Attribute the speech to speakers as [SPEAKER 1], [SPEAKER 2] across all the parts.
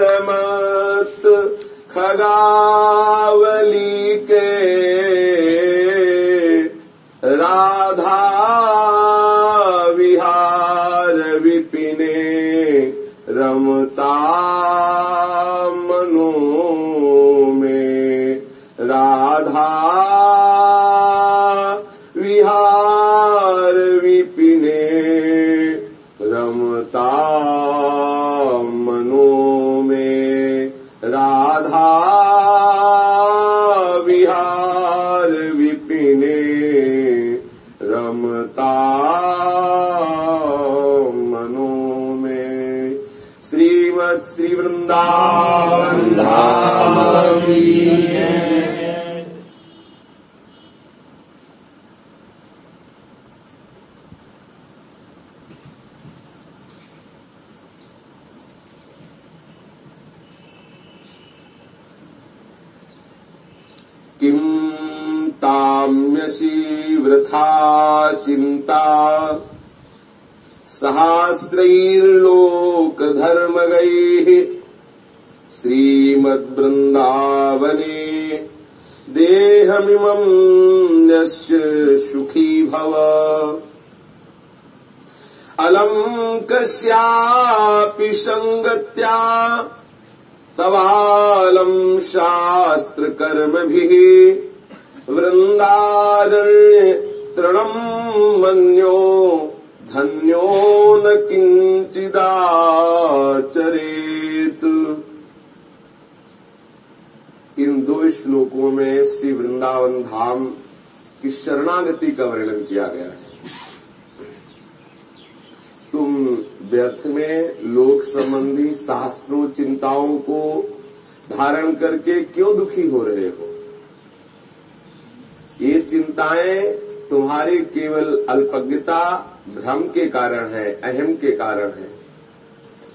[SPEAKER 1] मत खगावली के श्रीवृन्दा किम् ताम्यसी वृथा चिन्ता? सहास्त्रैर् सहस्रैर्लोकधर्मगैः श्रीमद्वृन्दावने देहमिमम् यस्य सुखी भव। अलम् कस्यापि सङ्गत्या तवालम् शास्त्रकर्मभिः वृन्दारण्य तृणम् मन्यो धन्यो न किञ्चिदाचरेत् इन दो श्लोकों में श्री वृंदावन धाम की शरणागति का वर्णन किया गया है। तुम व्यर्थ में लोक संबंधी शास्त्रों चिंताओं को धारण करके क्यों दुखी हो रहे हो? ये चिंताएँ तुम्हारी केवल अल्पज्ञता, भ्रम के कारण है, अहम के कारण है।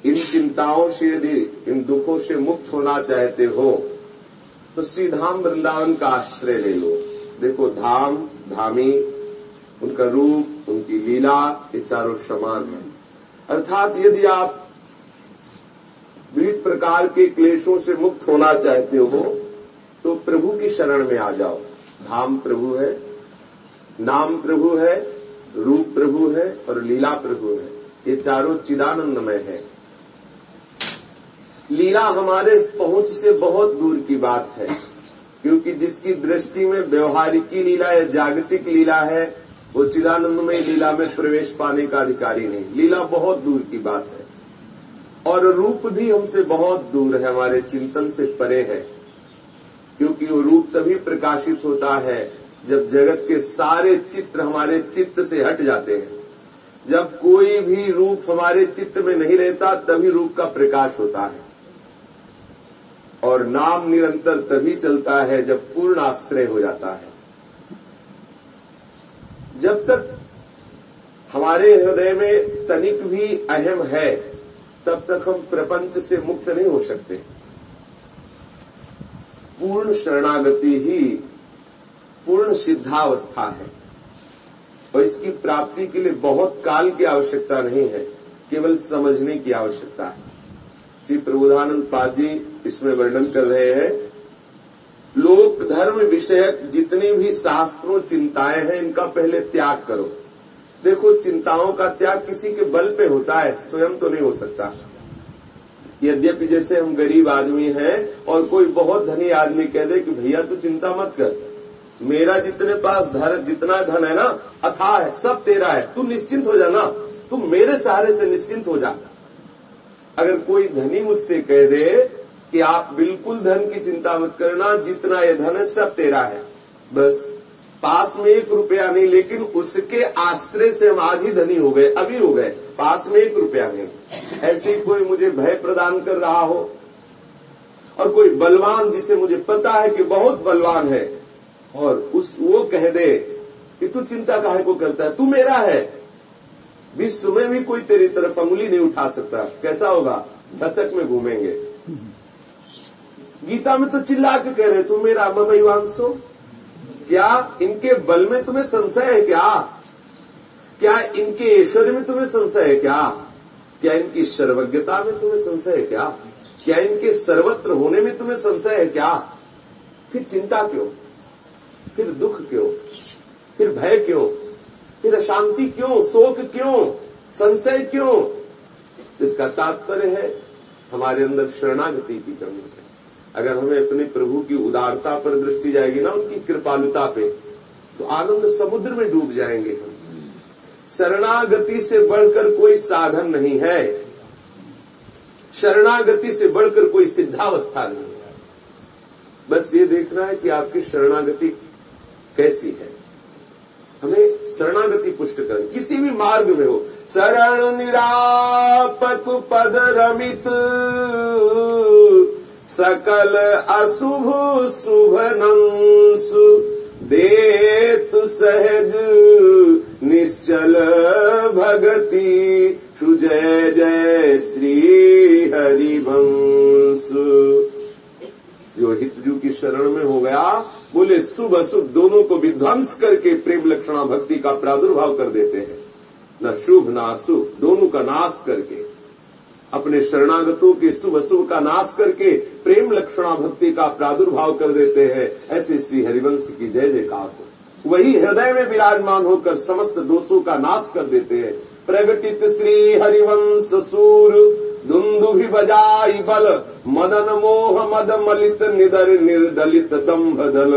[SPEAKER 1] इन चिंताओं से यदि, इन दुखों से मुक्त होना चाहते हो तो श्री धाम वृंदावन का आश्रय ले लो। देखो, धाम, धामी, उनका रूप, उनकी लीला, ये चारों समान है। अर्थात यदि आप विविध प्रकार के क्लेशों से मुक्त होना चाहते हो तो प्रभु की शरण में आ जाओ। धाम प्रभु है नाम प्रभु है, रूप प्रभु है और लीला प्रभु है। ये चारों चिदानंदमय है। लीला हमारे पहुँच से बहुत दूर की बात है, क्योंकि जिसकी दृष्टि में व्यवहारिकी लीला या जागतिक लीला है, वो चिदानंदमय लीला में प्रवेश पाने का अधिकारी नहीं। लीला बहुत दूर की बात है। और रूप भी हमसे बहुत दूर है, हमारे चिंतन से परे है, क्योंकि वो रूप तभी प्रकाशित होता है जब जगत के सारे चित्र हमारे चित्त से हट जाते हैं। जब कोई भी रूप हमारे चित्त में नहीं रहता, तभी रूप का प्रकाश होता है। और नाम निरंतर तभी चलता है जब पूर्ण आश्रय हो जाता है। जब तक हमारे हृदय में तनिक भी अहम है, तब तक हम प्रपंच से मुक्त नहीं हो सकते। पूर्ण शरणागति ही पूर्ण सिद्धावस्था है। और इसकी प्राप्ति के लिए बहुत काल की आवश्यकता नहीं है, केवल समझने की आवश्यकता है। श्री प्रबोधानंद पाद जी इसमें वर्णन कर रहे हैं, लोक धर्म विषयक जितनी भी शास्त्रों, चिंताएँ हैं, इनका पहले त्याग करो। देखो, चिंताओं का त्याग किसी के बल पे होता है, स्वयं तो नहीं हो सकता। यद्यपि जैसे हम गरीब आदमी हैं, और कोई बहुत धनी आदमी कह दे कि, भैया, तू चिंता मत कर। मेरा जितने पास धन, जितना धन है ना, अथा है, सब तेरा है। तू निश्चिंत हो जाना तू मेरे सहारे से निश्चिंत हो जा। अगर कोई धनी मुझसे कह दे कि आप बिल्कुल धन की चिंता मत करना, जितना ये धन है, सब तेरा है। बस, पास में एक रुपया नहीं, लेकिन उसके आश्रय से हम आज ही धनी हो गए, अभी हो गए। पास में एक रुपया नहीं। ऐसे ही कोई मुझे भय प्रदान कर रहा हो? और कोई बलवान जिसे मुझे पता है कि बहुत बलवान है और उस, वो कह दे कि तू चिंता काहे को करता है, तू मेरा है। विश्व में भी कोई तेरी तरफ़ अंगुली नहीं उठा सकता। कैसा होगा? दशक में घूमेंगे। गीता में तो चिल्ला के कह रहे तुम मेरा ममयुवांशो क्या इनके बल में तुम्हें संशय है क्या? क्या इनके ऐश्वर्य में तुम्हें संशय है क्या? क्या इनकी सर्वज्ञता में तुम्हें संशय है क्या? क्या इनके सर्वत्र होने में तुम्हें संशय है क्या? फिर चिंता क्यों? फिर दुख क्यों? फिर भय क्यों? फिर अशांति क्यों? शोक क्यों? संशय क्यों? इसका तात्पर्य है, हमारे अंदर शरणागति की कमी है। अगर हमें अपने प्रभु की उदारता पर दृष्टि जाएगी ना, उनकी कृपालुता पे तो आनंद समुद्र में डूब जाएँगे हम। शरणागति से बढ़कर कोई साधन नहीं है। शरणागति से बढ़कर कोई सिद्धावस्था नहीं है। बस ये देखना है कि आपकी शरणागति कैसी है? हमें शरणागति पुष्ट कर। किसी भी मार्ग में हो। शरण निरापक पद रमित। सकल अशुभ शुभ नंसु। देतु सहज निश्चल भगति। सुजय जय श्री हरिवंश जो हितजू की शरण में हो गया बोले शुभ अशुभ दोनों को विध्वंस करके प्रेम लक्षणा भक्ति का प्रादुर्भाव कर देते हैं। न शुभ, न अशुभ, दोनों का नाश करके। अपने शरणागतों के शुभ अशुभ का नाश करके प्रेम लक्षणा भक्ति का प्रादुर्भाव कर देते हैं। ऐसे श्री हरिवंश की जय जयकार हो। वही हृदय में विराजमान होकर समस्त दोषों का नाश कर देते हैं। प्रगटित श्री हरिवंश सूर। दुंदुभि बजाई बल मदन मोह मद मलित निदर निर्दलित दम्भ दल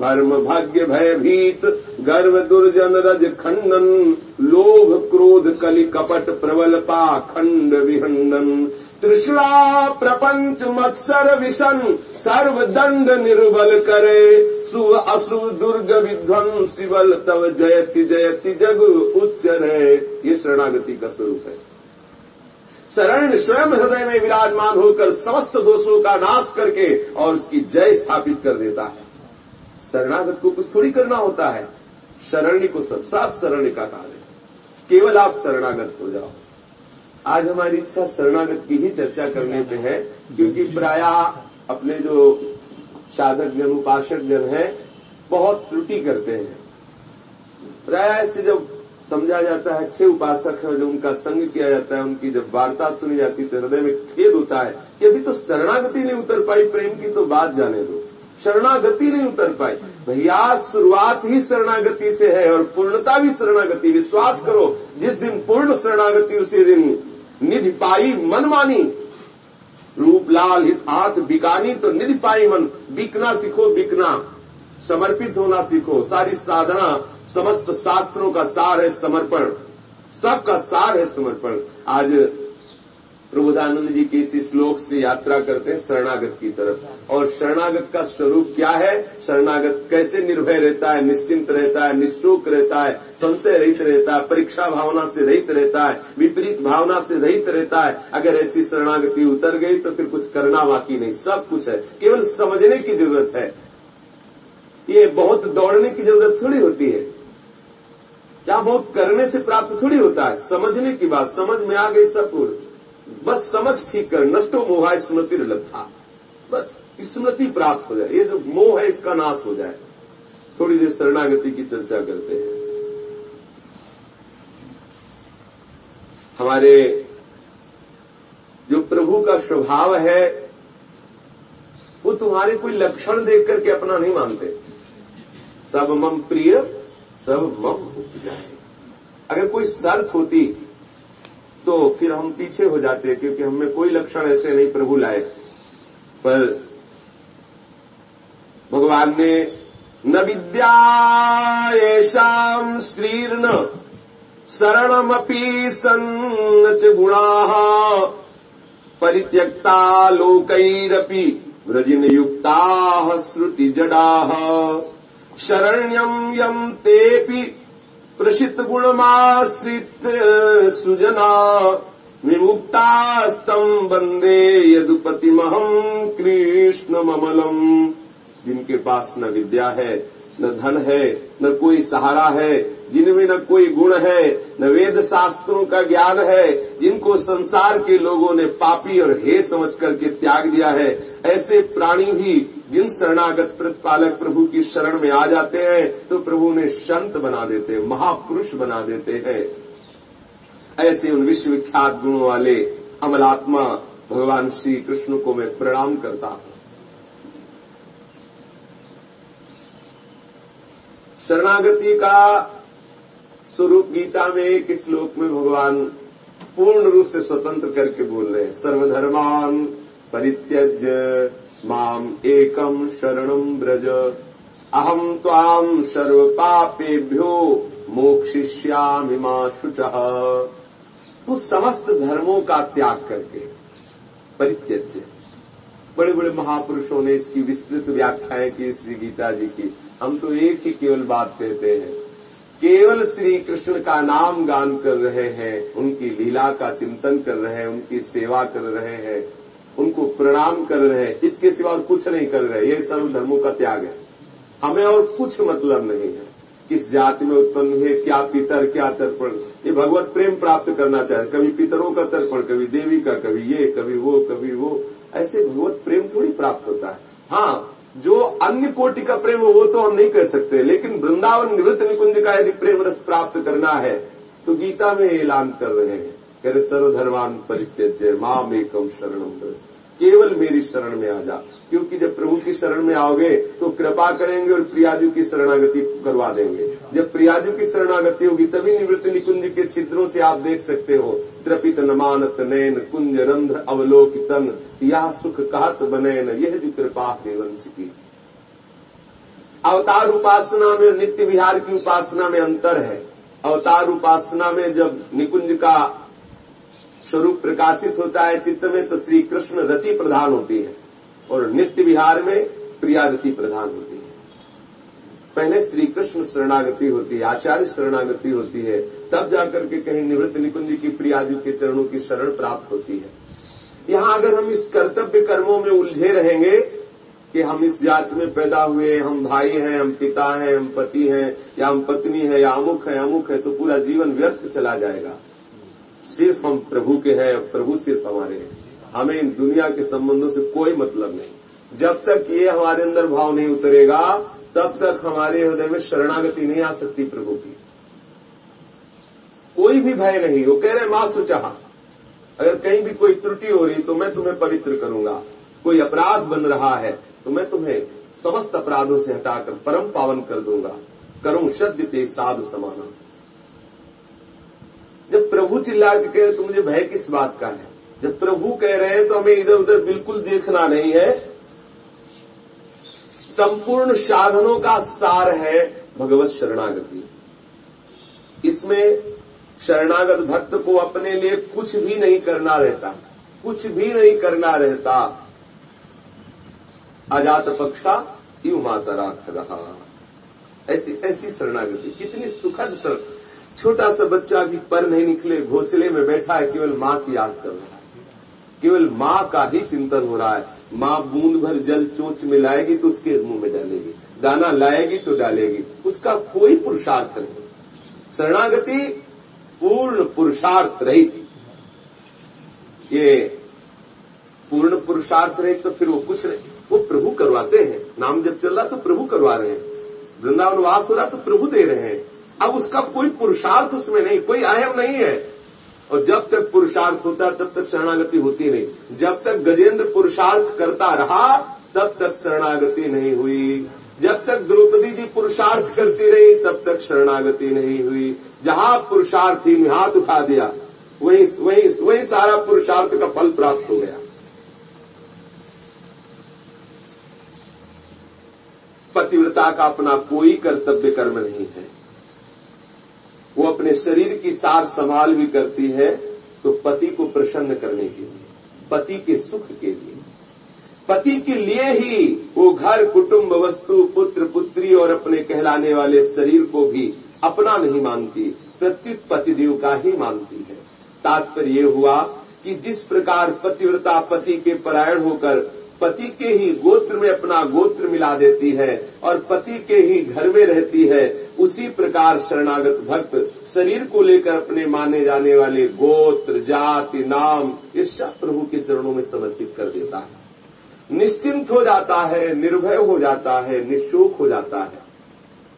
[SPEAKER 1] धर्म भाग्य भय भीत गर्व दुर्जन रज खंडन लोभ क्रोध कलि कपट प्रबल पाखंड विहंडन तृष्णा प्रपंच मत्सर विषन, सर्व दंड निर्बल करे। सु असु दुर्ग विध्वन शिवल तव जयति जयति जग उच्चरे। ये शरणागति का स्वरूप है। शरण स्वयं हृदय में विराजमान होकर समस्त दोषों का नाश करके और उसकी जय स्थापित कर देता है। शरणागत को कुछ थोड़ी करना होता है। शरणी को सब साफ़ शरण्य का कार्य केवल आप शरणागत हो जाओ। आज हमारी इच्छा शरणागत की ही चर्चा करने पे है, क्योंकि प्राय अपने जो साधक जन, उपासक जन है, बहुत त्रुटि करते हैं। प्राय से जब समझा जाता है, अच्छे उपासक है जो उनका संग किया जाता है, उनकी जब वार्ता सुनी जाती है तो हृदय में खेद होता है कि अभी तो शरणागति नहीं उतर पाई, प्रेम की तो बात जाने दो। शरणागति नहीं उतर पाई। भैया, शुरुआत ही शरणागति से है और पूर्णता भी शरणागति। विश्वास करो, जिस दिन पूर्ण शरणागति उसी दिन निधि पाई मन मानी। रूप, लाल, हित, हाथ, बिकानी तो निधि पाई मन। बिकना सीखो, बिकना। समर्पित होना सीखो। सारी साधना समस्त शास्त्रों का सार है समर्पण। सबका सार है समर्पण। आज प्रबोधानंद जी के इसी श्लोक से यात्रा करते हैं शरणागत की तरफ़। और शरणागत का स्वरूप क्या है? शरणागत कैसे निर्भय रहता है, निश्चिंत रहता है निशोक रहता है, संशय रहित रहता है, परीक्षा भावना से रहित रहता है, विपरीत भावना से रहित रहता है। अगर ऐसी शरणागति उतर गई तो फिर कुछ करना बाकी नहीं। सब कुछ है। केवल समझने की ज़रूरत है। ये बहुत दौड़ने की ज़रूरत थोड़ी होती है। या बहुत करने से प्राप्त थोड़ी होता है। समझने की बात, समझ में आ गई सब पूर्ण बस समझ ठीक कर, नष्टो मोहा स्मृति लब्धा। बस स्मृति प्राप्त हो जाए। ये जो मोह है, इसका नाश हो जाए। थोड़ी देर शरणागति की चर्चा करते हैं। हमारे जो प्रभु का स्वभाव है, वो तुम्हारे कोई लक्षण देख करके अपना नहीं मानते। सब मम प्रिय, सब मम जाए अगर कोई शर्त होती तो फिर हम पीछे हो जाते, क्योंकि हमें कोई लक्षण ऐसे नहीं प्रभु लाए। पर भगवान ने, न विद्या श्रीर्ण शरणमपी सन्न च गुणा, परित्यक्ता लोकैरपि व्रजिन युक्ता श्रुति जडा शरण्यम यम तेपि प्रसित गुणमाश्रित सुजना। विमुक्तास्तम वंदे यदुपतिमहम कृष्ण ममलम जिनके पास न विद्या है, न धन है, न कोई सहारा है, जिनमें न कोई गुण है, न वेद शास्त्रों का ज्ञान है, जिनको संसार के लोगों ने पापी और हे समझ करके त्याग दिया है, ऐसे प्राणी भी जिन शरणागत प्रतिपालक प्रभु की शरण में आ जाते हैं तो प्रभु ने संत बना देते हैं महापुरुष बना देते हैं। ऐसे उन विश्वविख्यात गुणों वाले अमलात्मा भगवान श्री कृष्ण को मैं प्रणाम करता हूँ। शरणागति का स्वरूप गीता में एक श्लोक में भगवान पूर्ण रूप से स्वतंत्र करके बोल रहे हैं। सर्वधर्मान परित्यज माम एकम शरणम ब्रज अहम ताम सर्व पापेभ्यो मोक्षिष्यामि माँ शुच। तो समस्त धर्मों का त्याग करके परित्यज बड़े बड़े महापुरुषों ने इसकी विस्तृत व्याख्याएँ की श्री गीता जी की। हम तो एक ही केवल बात कहते हैं। केवल श्री कृष्ण का नाम गान कर रहे हैं, उनकी लीला का चिंतन कर रहे हैं, उनकी सेवा कर रहे हैं उनको प्रणाम कर रहे हैं। इसके सिवा और कुछ नहीं कर रहे। ये सर्वधर्मों का त्याग है। हमें और कुछ मतलब नहीं है किस जाति में उत्पन्न हुए क्या पितर, क्या तर्पण। ये भगवत प्रेम प्राप्त करना चाहे। कभी पितरों का तर्पण, कभी देवी का, कभी ये, कभी वो कभी वो। ऐसे भगवत प्रेम थोड़ी प्राप्त होता है। हाँ जो अन्य कोटि का प्रेम वो तो हम नहीं कह सकते। लेकिन वृंदावन निवृत्त निकुंज का यदि प्रेम रस प्राप्त करना है तो गीता में ऐलान कर रहे हैं। कह रहे, सर्वधर्मान परित्यज माम एकम शरणम केवल मेरी शरण में आ जा। क्योंकि जब प्रभु की शरण में आओगे तो कृपा करेंगे और प्रियाजू की शरणागति करवा देंगे। जब प्रियाजू की शरणागति होगी, तभी निवृत्त निकुंज के छिद्रों से आप देख सकते हो। त्रपित नमानत नैन कुंज रंध्र अवलोकितन, या सुख कहत बनैन यह जो कृपा हरिवंश की। अवतार उपासना में, नित्य विहार की उपासना में अंतर है। अवतार उपासना में जब निकुंज का स्वरूप प्रकाशित होता है चित्त में तो श्री कृष्ण रति प्रधान होती है। और नित्य विहार में प्रिया रति प्रधान होती है। पहले श्री कृष्ण शरणागति होती है, आचार्य शरणागति होती है, तब जाकर के कहीं निवृत्त निकुंज की प्रियाजू के चरणों की शरण प्राप्त होती है। यहाँ अगर हम इस कर्तव्य कर्मों में उलझे रहेंगे कि हम इस जात में पैदा हुए, हम भाई हैं, हम पिता हैं, हम पति हैं, या हम पत्नी है, या अमुख है, अमुक है तो पूरा जीवन व्यर्थ चला जाएगा। सिर्फ़ हम प्रभु के हैं, प्रभु सिर्फ़ हमारे हैं। हमें इन दुनिया के संबंधों से कोई मतलब नहीं। जब तक ये हमारे अंदर भाव नहीं उतरेगा, तब तक हमारे हृदय में शरणागति नहीं आ सकती प्रभु की। कोई भी भय नहीं, वो कह रहे माँ सुचाह, अगर कहीं भी कोई त्रुटि हो रही तो मैं तुम्हें पवित्र करूँगा। कोई अपराध बन रहा है तो मैं तुम्हें समस्त अपराधों से हटाकर परम पावन कर दूँगा। करूँ सद्य साधु समाना जब प्रभु चिल्ला के कह तो मुझे भय किस बात का है? जब प्रभु कह रहे हैं तो हमें इधर उधर बिल्कुल देखना नहीं है। संपूर्ण साधनों का सार है भगवत शरणागति। इसमें शरणागत भक्त को अपने लिए कुछ भी नहीं करना रहता, कुछ भी नहीं करना रहता। अजात पक्षा यू माता रहा ऐसी ऐसी शरणागति, कितनी सुखद शरण छोटा सा बच्चा भी पर नहीं निकले, घोसले में बैठा है, केवल माँ की याद कर रहा है। केवल माँ का ही चिंतन हो रहा है। माँ बूंद भर जल चोच में लाएगी तो उसके मुँह में डालेगी। दाना लाएगी तो डालेगी। उसका कोई पुरुषार्थ नहीं। शरणागति पूर्ण पुरुषार्थ रहित ये पूर्ण पुरुषार्थ रहित तो फिर वो कुछ नहीं। वो प्रभु करवाते हैं। नाम जब चल रहा तो प्रभु करवा रहे हैं। वृंदावन वास हो रहा तो प्रभु दे रहे हैं। अब उसका कोई पुरुषार्थ उसमें नहीं, कोई अहम नहीं है। और जब तक पुरुषार्थ होता, तब तक शरणागति होती नहीं। जब तक गजेंद्र पुरुषार्थ करता रहा, तब तक शरणागति नहीं हुई। जब तक द्रौपदी जी पुरुषार्थ करती रही, तब तक शरणागति नहीं हुई। जहाँ पुरुषार्थी ने हाथ उठा दिया, वही वही वही सारा पुरुषार्थ का फल प्राप्त हो गया। पतिव्रता का अपना कोई कर्तव्य कर्म नहीं है। शरीर की सार संभाल भी करती है तो पति को प्रसन्न करने के लिए, पति के सुख के लिए। पति के लिए ही वो घर, कुटुंब, वस्तु, पुत्र, पुत्री और अपने कहलाने वाले शरीर को भी अपना नहीं मानती, प्रत्युत पतिदेव का ही मानती है। तात्पर्य हुआ कि जिस प्रकार पतिव्रता पति के परायण होकर पति के ही गोत्र में अपना गोत्र मिला देती है और पति के ही घर में रहती है, उसी प्रकार शरणागत भक्त शरीर को लेकर अपने माने जाने वाले गोत्र, जाति, नाम ईर्षा प्रभु के चरणों में समर्पित कर देता है। निश्चिंत हो जाता है, निर्भय हो जाता है, निशोक हो जाता है।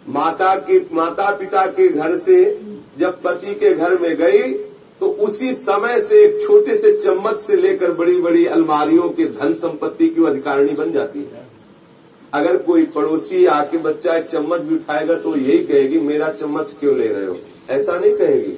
[SPEAKER 1] माता के माता पिता के घर से जब पति के घर में गई तो उसी समय से एक छोटे से चम्मच से लेकर बड़ी बड़ी अलमारियों के धन संपत्ति की अधिकारिणी बन जाती है। अगर कोई पड़ोसी आके बच्चा एक चम्मच भी उठाएगा तो यही कहेगी, मेरा चम्मच क्यों ले रहे हो? ऐसा नहीं कहेगी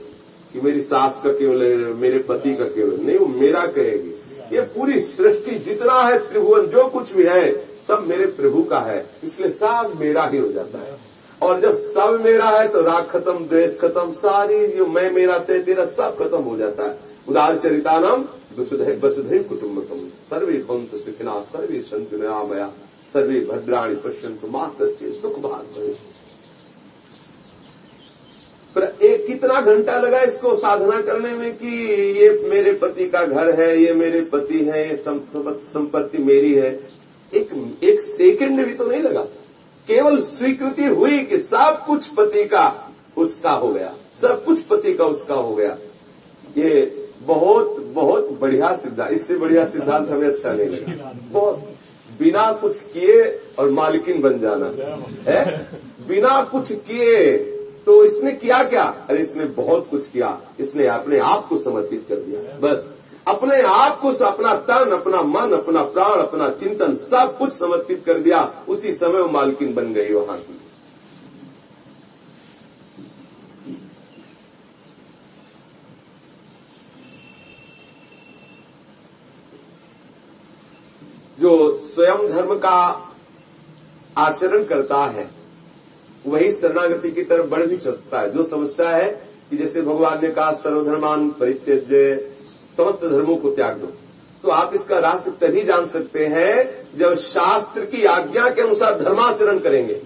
[SPEAKER 1] कि मेरी सास का क्यों ले रहे हो, मेरे पति का क्यों? नहीं, वो मेरा कहेगी। ये पूरी सृष्टि जितना है त्रिभुवन, जो कुछ भी है, सब मेरे प्रभु का है। इसलिए सब मेरा ही हो जाता है। और जब सब मेरा है तो राग खत्म, द्वेष खत्म, सारी जो मैं, मेरा, ते, तेरा सब खत्म हो जाता है। उदार चरितानम, वसुधैव वसुधैव कुटुम्बकम। सर्वे भवंत सुखिना, सर्वे संत नयामया सर्वे भद्राणी पश्यंत माँ कश्चित दुख भाग पर एक कितना घंटा लगा इसको साधना करने में कि ये मेरे पति का घर है, ये मेरे पति है, ये संपत्ति मेरी है। एक एक सेकंड भी तो नहीं लगा। केवल स्वीकृति हुई कि सब कुछ पति का उसका हो गया। सब कुछ पति का उसका हो गया। ये बहुत बहुत बढ़िया सिद्धांत, इससे बढ़िया सिद्धांत हमें अच्छा नहीं लगा। बहुत, बिना कुछ किए और मालिकिन बन जाना। है? बिना कुछ किए तो इसने किया क्या? अरे इसने बहुत कुछ किया। इसने अपने आप को समर्पित कर दिया। बस। अपने आप को अपना तन, अपना मन, अपना प्राण, अपना चिंतन सब कुछ समर्पित कर दिया, उसी समय वो मालकिन बन गई वहाँ की जो स्वयं धर्म का आचरण करता है, वही शरणागति की तरफ़ बढ़ भी चलता है। जो समझता है कि जैसे भगवान ने कहा, सर्वधर्मान परित्यज्य समस्त धर्मों को त्याग दो। तो आप इसका रहस्य तभी जान सकते हैं, जब शास्त्र की आज्ञा के अनुसार धर्माचरण करेंगे।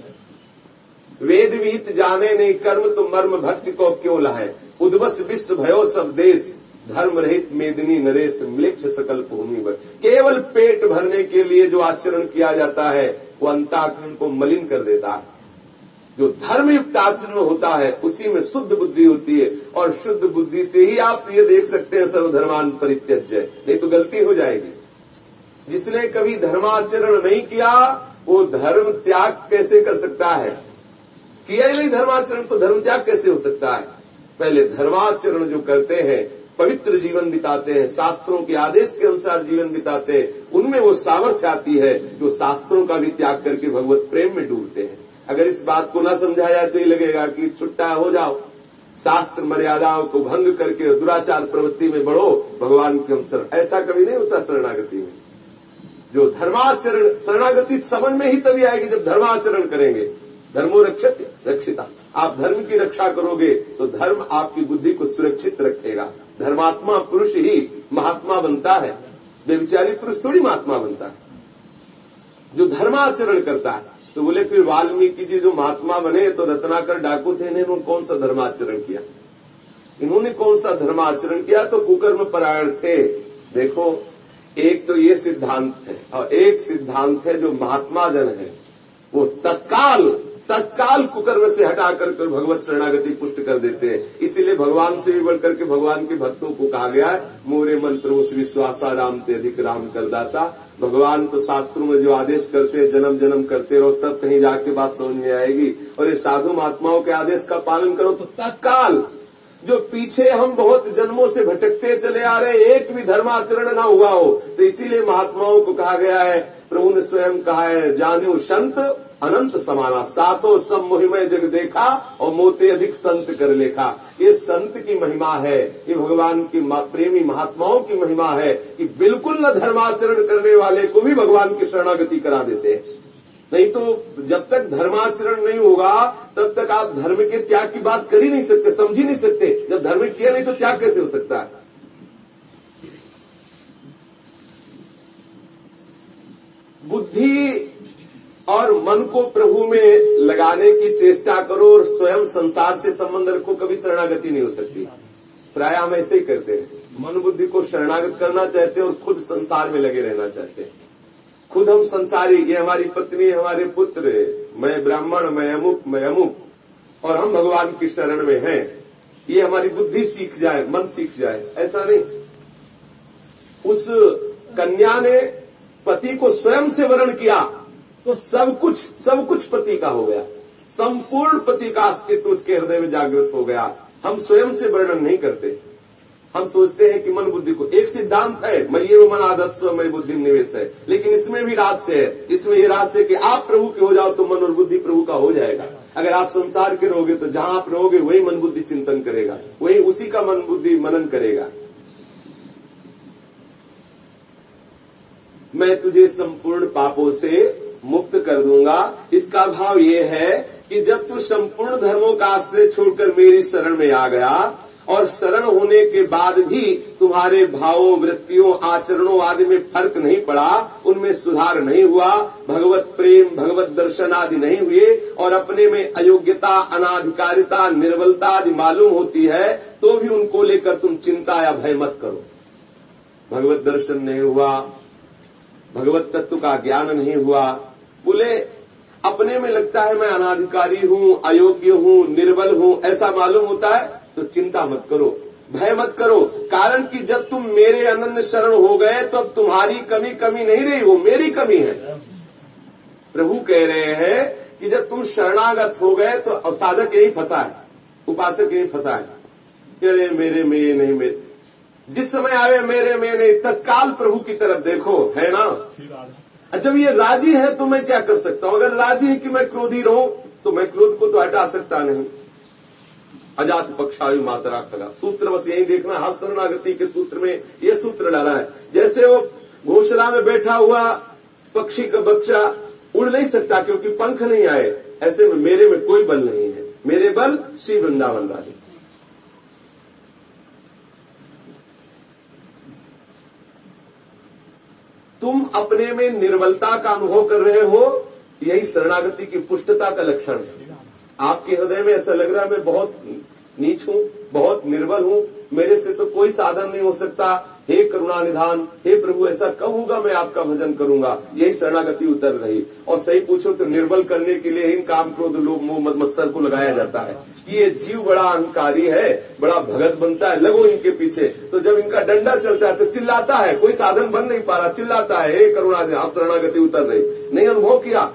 [SPEAKER 1] वेद विहित जाने नहीं, कर्म तो मर्म भक्ति को क्यों लाए? उद्वस विश्व भयो सब देश, धर्म रहित मेदिनी नरेश मृक्ष सकल भूमि पर केवल पेट भरने के लिए जो आचरण किया जाता है, वो अंताकरण को मलिन कर देता है। जो धर्मयुक्त आचरण होता है, उसी में शुद्ध बुद्धि होती है और शुद्ध बुद्धि से ही आप ये देख सकते हैं सर्वधर्मान परित्यज नहीं तो गलती हो जाएगी। जिसने कभी धर्माचरण नहीं किया, वो धर्म त्याग कैसे कर सकता है? किया ही नहीं धर्माचरण तो धर्म त्याग कैसे हो सकता है? पहले धर्माचरण जो करते हैं, पवित्र जीवन बिताते हैं, शास्त्रों के आदेश के अनुसार जीवन बिताते हैं, उनमें वो सामर्थ्य आती है जो शास्त्रों का भी त्याग करके भगवत प्रेम में डूबते हैं। अगर इस बात को न समझाया जाए तो ये लगेगा कि छुट्टा हो जाओ। शास्त्र मर्यादाओं को भंग करके दुराचार प्रवृत्ति में बढ़ो, भगवान के हम शरण। ऐसा कभी नहीं होता शरणागति में। जो धर्माचरण, शरणागति समझ में ही तभी आएगी जब धर्माचरण करेंगे। धर्मो रक्षित रक्षिता। आप धर्म की रक्षा करोगे तो धर्म आपकी बुद्धि को सुरक्षित रखेगा। धर्मात्मा पुरुष ही महात्मा बनता है। व्यविचारी पुरुष थोड़ी महात्मा बनता है। जो धर्माचरण करता है तो बोले, फिर वाल्मीकि जी जो महात्मा बने तो रत्नाकर डाकू थे इन्होंने कौन सा धर्माचरण किया? इन्होंने कौन सा धर्माचरण किया? तो कुकर्म परायण थे। देखो, एक तो ये सिद्धांत है, और एक सिद्धांत है जो महात्मा जन है, वो तत्काल तत्काल कुकर्म से हटा कर भगवत शरणागति पुष्ट कर देते हैं। इसीलिए भगवान से भी बढ़कर के भगवान के भक्तों को कहा गया है, मोरे मंत्र उस विश्वासा राम ते अधिक राम करदाता भगवान तो शास्त्रों में जो आदेश करते हैं, जन्म जन्म करते रहो, तब कहीं जाके बात समझ में आएगी। और ये साधु महात्माओं के आदेश का पालन करो तो तत्काल जो पीछे हम बहुत जन्मों से भटकते चले आ रहे एक भी धर्माचरण ना हुआ हो। तो इसीलिए महात्माओं को कहा गया है प्रभु ने स्वयं कहा है जानो संत, अनंत समाना, सातों सब मोहिमय जग देखा और मोते अधिक संत कर लेखा। ये संत की महिमा है, ये भगवान की प्रेमी महात्माओं की महिमा है कि बिल्कुल न धर्माचरण करने वाले को भी भगवान की शरणागति करा देते हैं। नहीं तो जब तक धर्माचरण नहीं होगा, तब तक आप धर्म के त्याग की बात कर ही नहीं सकते, समझ ही नहीं सकते। जब धर्म किया नहीं तो त्याग कैसे हो सकता है? बुद्धि और मन को प्रभु में लगाने की चेष्टा करो और स्वयं संसार से संबंध रखो, कभी शरणागति नहीं हो सकती। प्राय हम ऐसे ही करते हैं। मन बुद्धि को शरणागत करना चाहते हैं और खुद संसार में लगे रहना चाहते हैं। खुद हम संसारी, ये हमारी पत्नी, हमारे पुत्र, मैं ब्राह्मण, मैं अमुक मैं अमुक, और हम भगवान की शरण में हैं। ये हमारी बुद्धि सीख जाए, मन सीख जाए, ऐसा नहीं। उस कन्या ने पति को स्वयं से वर्ण किया तो सब कुछ सब कुछ पति का हो गया। संपूर्ण पति का अस्तित्व उसके हृदय में जागृत हो गया। हम स्वयं से वर्णन नहीं करते। हम सोचते हैं कि मन बुद्धि को एक सिद्धांत है मैं ये मन आदत स्वमय बुद्धि निवेश है। लेकिन इसमें भी रहस्य है। इसमें ये रहस्य है कि आप प्रभु के हो जाओ तो मन और बुद्धि प्रभु का हो जाएगा। अगर आप संसार के रहोगे तो जहाँ आप रहोगे, वही मन बुद्धि चिंतन करेगा। वही उसी का मन बुद्धि मनन करेगा। मैं तुझे संपूर्ण पापों से मुक्त कर दूँगा। इसका भाव ये है कि जब तू संपूर्ण धर्मों का आश्रय छोड़कर मेरी शरण में आ गया और शरण होने के बाद भी तुम्हारे भावों, वृत्तियों, आचरणों आदि में फ़र्क नहीं पड़ा, उनमें सुधार नहीं हुआ, भगवत प्रेम, भगवत दर्शन आदि नहीं हुए और अपने में अयोग्यता, अनाधिकारिता, निर्बलता आदि मालूम होती है तो भी उनको लेकर तुम चिंता या भय मत करो। भगवत दर्शन नहीं हुआ भगवत तत्व का ज्ञान नहीं हुआ। बोले, अपने में लगता है मैं अनाधिकारी हूँ, अयोग्य हूँ, निर्बल हूँ, ऐसा मालूम होता है? तो चिंता मत करो, भय मत करो। कारण कि जब तुम मेरे अनन्य शरण हो गए तो अब तुम्हारी कमी कमी नहीं रही, वो मेरी कमी है। प्रभु कह रहे हैं कि जब तुम शरणागत हो गए तो साधक यही फंसा है, उपासक यही फंसा है। अरे मेरे में ये नहीं, मेरे जिस समय आवे मेरे में नहीं तत्काल प्रभु की तरफ़ देखो है ना? जब ये राज़ी है तो मैं क्या कर सकता हूँ? अगर राज़ी है कि मैं क्रोधी रहूँ तो मैं क्रोध को तो हटा सकता नहीं। अजात पक्षायु मात्रा खगा सूत्र बस यही देखना हर शरणागति के सूत्र में ये सूत्र डाला है। जैसे वो घोषणा में बैठा हुआ पक्षी का बच्चा उड़ नहीं सकता क्योंकि पंख नहीं आए ऐसे में मेरे में कोई बल नहीं है। मेरे बल श्री वृंदावन राजे। तुम अपने में निर्बलता का अनुभव कर रहे हो, यही शरणागति की पुष्टता का लक्षण है। आपके हृदय में ऐसा लग रहा है, मैं बहुत नीच हूँ, बहुत निर्बल हूँ, मेरे से तो कोई साधन नहीं हो सकता हे करुणा निधान, हे प्रभु, ऐसा कब होगा मैं आपका भजन करूँगा। यही शरणागति उतर रही। और सही पूछो तो निर्बल करने के लिए इन काम क्रोध लोग मोह मत मत्सर को लगाया जाता है। कि ये जीव बड़ा अहंकारी है, बड़ा भगत बनता है, लगो इनके पीछे। तो जब इनका डंडा चलता है तो चिल्लाता है, कोई साधन बन नहीं पा रहा, चिल्लाता है, हे करुणा आप शरणागति उतर रही। नहीं अनुभव किया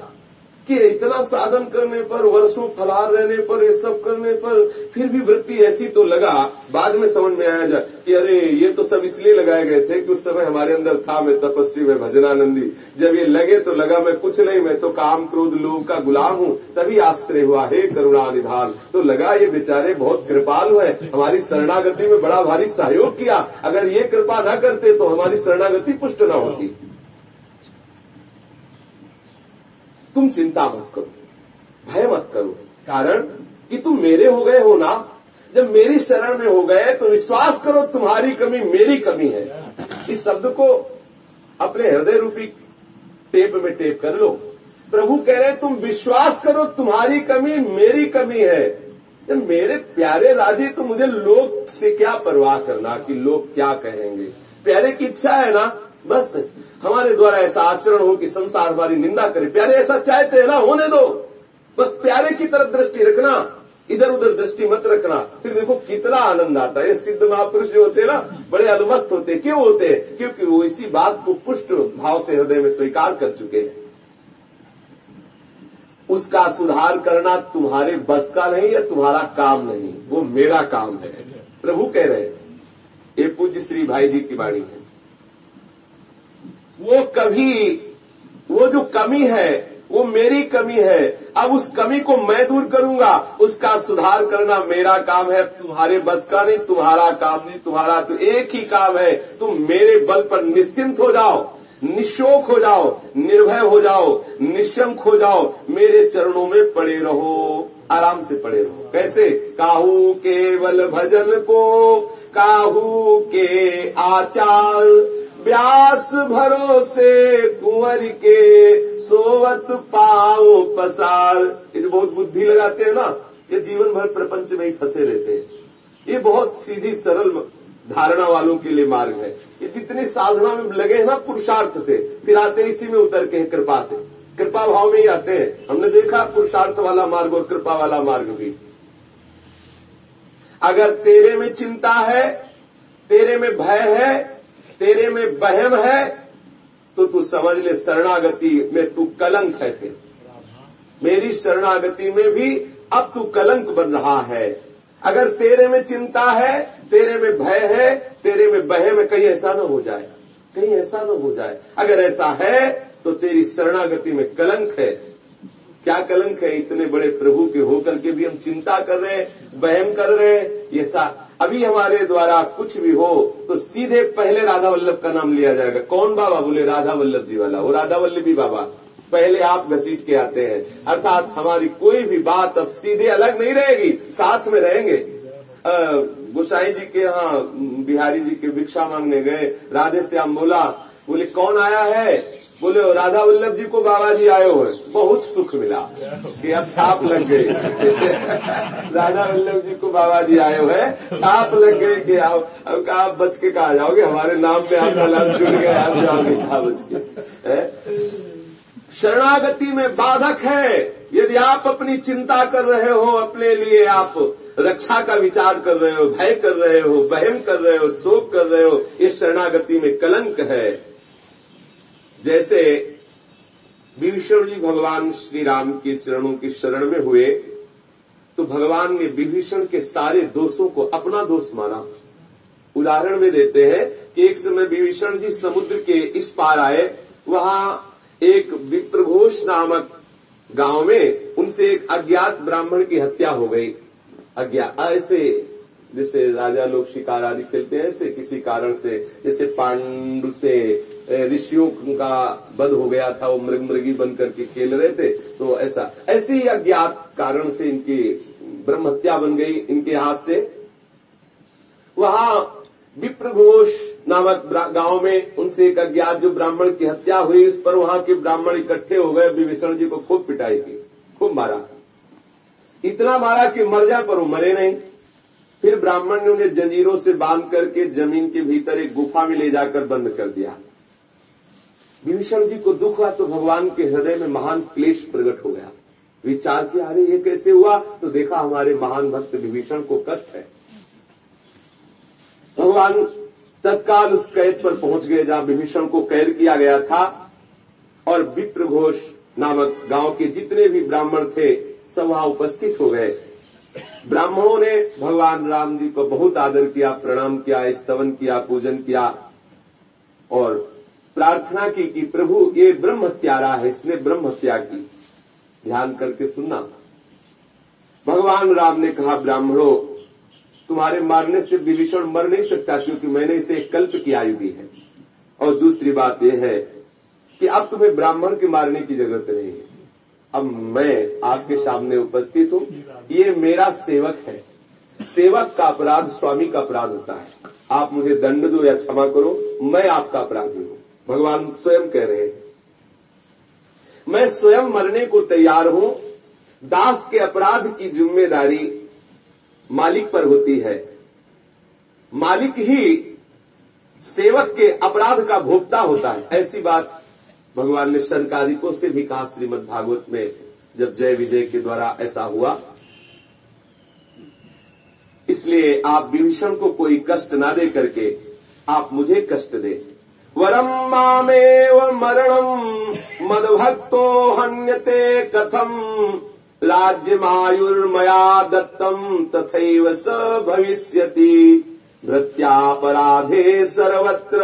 [SPEAKER 1] कि इतना साधन करने पर, वर्षों फलार रहने पर, ये सब करने पर फिर भी वृत्ति ऐसी तो लगा। बाद में समझ में आया जा कि अरे, ये तो सब इसलिए लगाए गए थे कि उस समय हमारे अंदर था मैं तपस्वी, मैं भजनानंदी। जब ये लगे तो लगा मैं कुछ नहीं, मैं तो काम क्रोध लोग का गुलाम हूँ, तभी आश्रय हुआ। हे करुणा निधान तो लगा ये बेचारे बहुत कृपालु है। हमारी शरणागति में बड़ा भारी सहयोग किया। अगर ये कृपा न करते तो हमारी शरणागति पुष्ट न होती। तुम चिंता मत करो, भय मत करो। कारण कि तुम मेरे हो गए हो ना, जब मेरी शरण में हो गए तो विश्वास करो तुम्हारी कमी मेरी कमी है। इस शब्द को अपने हृदय रूपी टेप में टेप कर लो। प्रभु कह रहे तुम विश्वास करो तुम्हारी कमी मेरी कमी है। जब मेरे प्यारे राजे तो मुझे लोग से क्या परवाह करना कि लोग क्या कहेंगे? प्यारे की इच्छा है ना बस हमारे द्वारा ऐसा आचरण हो कि संसार हमारी निंदा करे। प्यारे, ऐसा चाहते हैं ना, होने दो। बस प्यारे की तरफ़ दृष्टि रखना इधर उधर दृष्टि मत रखना। फिर देखो कितना आनंद आता है। सिद्ध महापुरुष जो होते हैं ना, बड़े अलमस्त होते हैं। क्यों होते हैं? क्योंकि वो इसी बात को पुष्ट भाव से हृदय में स्वीकार कर चुके हैं। उसका सुधार करना तुम्हारे बस का नहीं या तुम्हारा काम नहीं। वो मेरा काम है। प्रभु कह रहे हैं। ये पूज्य श्री भाई जी की वाणी है। वो कभी, वो जो कमी है, वो मेरी कमी है। अब उस कमी को मैं दूर करूँगा। उसका सुधार करना मेरा काम है। तुम्हारे बस का नहीं, तुम्हारा काम नहीं, तुम्हारा तो एक ही काम है। तुम मेरे बल पर निश्चिंत हो जाओ, निशोक हो जाओ, निर्भय हो जाओ, निशंक हो जाओ। मेरे चरणों में पड़े रहो, आराम से पड़े रहो। कैसे? काहू केवल भजन को, काहू के आचार व्यास भरोसे कुंवर के सोवत पाओ पसार। ये जो बहुत बुद्धि लगाते हैं ना, ये जीवन भर प्रपंच में ही फंसे रहते हैं। ये बहुत सीधी, सरल धारणा वालों के लिए मार्ग है। ये जितनी साधना में लगे हैं ना पुरुषार्थ से, फिर आते इसी में उतर के कृपा से। कृपा भाव में ही आते हैं। हमने देखा पुरुषार्थ वाला मार्ग और कृपा वाला मार्ग भी। अगर तेरे में चिंता है, तेरे में भय है तेरे में बहम है तो तू समझ ले शरणागति में तू कलंक है फिर। मेरी शरणागति में भी अब तू कलंक बन रहा है। अगर तेरे में चिंता है, तेरे में भय है, तेरे में बहे में कहीं ऐसा न हो जाए, कहीं ऐसा न हो जाए। अगर ऐसा है तो तेरी शरणागति में कलंक है। क्या कलंक है इतने बड़े प्रभु के होकर के भी हम चिंता कर रहे हैं बहम कर रहे हैं? ये सा, अभी हमारे द्वारा कुछ भी हो तो सीधे पहले राधा वल्लभ का नाम लिया जाएगा। कौन बाबा बोले? राधा वल्लभ जी वाला। वो राधा वल्लभी बाबा। पहले आप घसीट के आते हैं। अर्थात हमारी कोई भी बात अब सीधे अलग नहीं रहेगी, साथ में रहेंगे। गुसाई जी के यहाँ, बिहारी जी के भिक्षा मांगने गए। राधे श्याम बोला, बोले, कौन आया है? बोले, राधा वल्लभ जी को बाबा जी आए हुए बहुत सुख मिला कि अब छाप लग गई। राधा वल्लभ जी को बाबा जी आए हुए छाप लग गई कि आप अब कहा, आप बच के कहा जाओगे? हमारे नाम में आपका नाम जुड़ गया आप जाओगे कहा बच के? शरणागति में बाधक है। यदि आप अपनी चिंता कर रहे हो, अपने लिए आप रक्षा का विचार कर रहे हो, भय कर रहे हो बहम कर रहे हो, शोक कर रहे हो, इस शरणागति में कलंक है। जैसे विभीषण जी भगवान श्री राम के चरणों की शरण में हुए तो भगवान ने विभीषण के सारे दोषों को अपना दोष माना। उदाहरण में देते हैं कि एक समय विभीषण जी समुद्र के इस पार आए, वहाँ एक विप्रघोष नामक गाँव में उनसे एक अज्ञात ब्राह्मण की हत्या हो गई। अज्ञात ऐसे जैसे राजा लोग शिकार आदि खेलते हैं, ऐसे किसी कारण से, जैसे पांडु से ऋषियों का बध हो गया था, वो मृग मृगी बन करके खेल रहे थे तो ऐसा, ऐसे ही अज्ञात कारण से इनकी ब्रह्म हत्या बन गई इनके हाथ से। वहाँ विप्र घोष नामक गाँव में उनसे एक अज्ञात जो ब्राह्मण की हत्या हुई, उस पर वहाँ के ब्राह्मण इकट्ठे हो गए, विभीषण जी को खूब पिटाई की, खूब मारा। इतना मारा कि मर जाए पर वो मरे नहीं। फिर ब्राह्मण ने उन्हें जंजीरों से बाँध करके ज़मीन के भीतर एक गुफा में ले जाकर बंद कर दिया। विभीषण जी को दुख हुआ तो भगवान के हृदय में महान क्लेश प्रकट हो गया। विचार किया, अरे, ये कैसे हुआ? तो देखा हमारे महान भक्त विभीषण को कष्ट है। भगवान तत्काल उस कैद पर पहुँच गए, जहाँ विभीषण को कैद किया गया था, और विप्र घोष नामक गाँव के जितने भी ब्राह्मण थे, सब वहाँ उपस्थित हो गए। ब्राह्मणों ने भगवान राम जी को बहुत आदर किया, प्रणाम किया, स्तवन किया, पूजन किया, और प्रार्थना की कि प्रभु, ये ब्रह्म हत्यारा है, इसने ब्रह्म हत्या की ध्यान करके सुनना। भगवान राम ने कहा, ब्राह्मणों, तुम्हारे मारने से विभीषण मर नहीं सकता, क्योंकि मैंने इसे एक कल्प की आयु दी है। और दूसरी बात यह है कि अब तुम्हें ब्राह्मण के मारने की ज़रूरत नहीं है। अब मैं आपके सामने उपस्थित हूँ। ये मेरा सेवक है। सेवक का अपराध स्वामी का अपराध होता है। आप मुझे दंड दो या क्षमा करो, मैं आपका अपराधी हूँ। भगवान स्वयं कह रहे हैं, मैं स्वयं मरने को तैयार हूँ। दास के अपराध की ज़िम्मेदारी मालिक पर होती है। मालिक ही सेवक के अपराध का भोगता होता है। ऐसी बात भगवान ने शनकादिकों से भी कहा श्रीमद भागवत में, जब जय विजय के द्वारा ऐसा हुआ। इसलिए आप विभीषण को कोई कष्ट ना दे करके आप मुझे कष्ट दे। वरम मामेव मरणम मदभक्तो हन्यते कथम। राज्यमायुर्मया दत्तम तथैव स भविष्यति। भृत्यापराधे सर्वत्र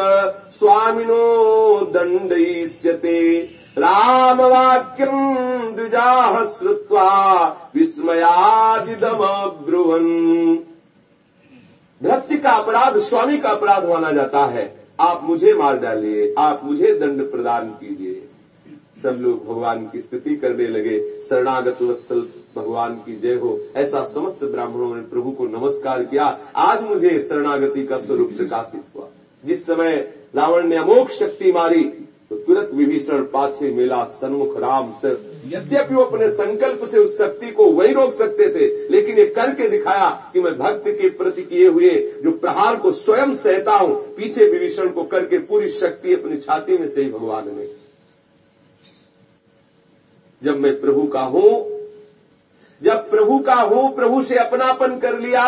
[SPEAKER 1] स्वामिनो दण्डयिष्यते। रामवाक्यम् द्विजाः श्रुत्वा विस्मयादिदमब्रुवन्। भृत्य का अपराध, स्वामी का अपराध माना जाता है। आप मुझे मार डालिए, आप मुझे दंड प्रदान कीजिए। सब लोग भगवान की स्तुति करने लगे। शरणागत वत्सल भगवान की जय हो। ऐसा समस्त ब्राह्मणों ने प्रभु को नमस्कार किया। आज मुझे शरणागति का स्वरूप प्रकाशित हुआ। जिस समय रावण ने अमोक शक्ति मारी तो तुरंत विभीषण पाछे मिला सन्मुख राम से यद्यपि वो अपने संकल्प से उस शक्ति को वही रोक सकते थे, लेकिन ये करके दिखाया कि मैं भक्त के प्रति किए हुए जो प्रहार को स्वयं सहता हूँ, पीछे विभीषण को करके पूरी शक्ति अपनी छाती में से ही भगवान ने। जब मैं प्रभु का हूँ, जब प्रभु का हूँ, प्रभु से अपनापन कर लिया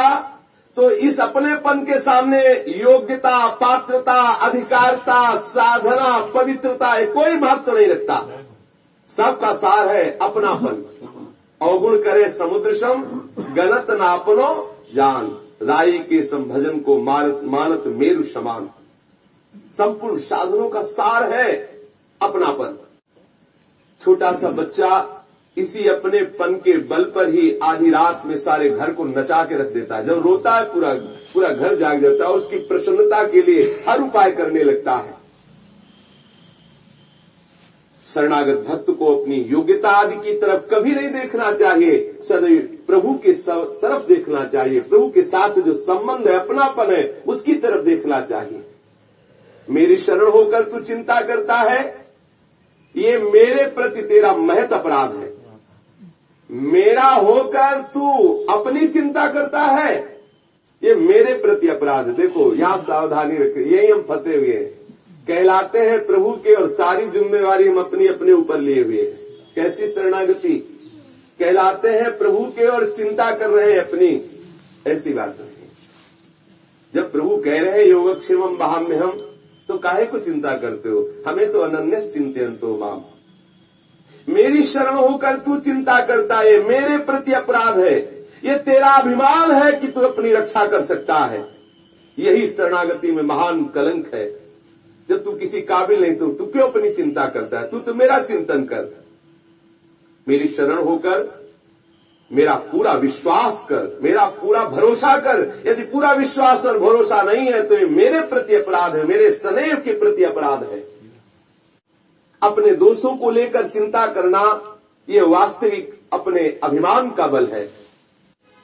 [SPEAKER 1] तो इस अपनेपन के सामने योग्यता, पात्रता, अधिकारता, साधना, पवित्रता कोई महत्व नहीं रखता। सबका सार है अपनापन। अवगुण करे समुद्र सम गलत नापनो जान। राई के संभजन को मानत मानत मेरु समान संपूर्ण साधनों का सार है अपनापन। छोटा सा बच्चा इसी अपने पन के बल पर ही आधी रात में सारे घर को नचा के रख देता है। जब रोता है, पूरा पूरा घर जाग जाता है उसकी प्रसन्नता के लिए हर उपाय करने लगता है। शरणागत भक्त को अपनी योग्यता आदि की तरफ़ कभी नहीं देखना चाहिए। सदैव प्रभु के तरफ़ देखना चाहिए। प्रभु के साथ जो संबंध है, अपनापन है, उसकी तरफ़ देखना चाहिए। मेरी शरण होकर तू चिंता करता है, ये मेरे प्रति तेरा महत अपराध है। मेरा होकर तू अपनी चिंता करता है, ये मेरे प्रति अपराध देखो, यहाँ सावधानी रख यही हम फंसे हुए हैं। कहलाते हैं प्रभु के और सारी जिम्मेवारी हम अपनी अपने ऊपर लिए हुए हैं। कैसी शरणागति? कहलाते हैं प्रभु के और चिंता कर रहे हैं अपनी। ऐसी बात नहीं। जब प्रभु कह रहे हैं, योगक्षेम बहाम में हम तो काहे को चिंता करते हो? हमें तो अनन्य चिंतन तो माम। मेरी शरण होकर तू चिंता करता है, मेरे प्रति अपराध है। ये तेरा अभिमान है कि तू अपनी रक्षा कर सकता है। यही शरणागति में महान कलंक है। जब तू किसी काबिल नहीं तो तू क्यों अपनी चिंता करता है? तू तो मेरा चिंतन कर। मेरी शरण होकर, मेरा पूरा विश्वास कर, मेरा पूरा भरोसा कर। यदि पूरा विश्वास और भरोसा नहीं है तो ये मेरे प्रति अपराध है, मेरे स्नेह के प्रति अपराध है। अपने दोषों को लेकर चिंता करना, ये वास्तविक अपने अभिमान का बल है।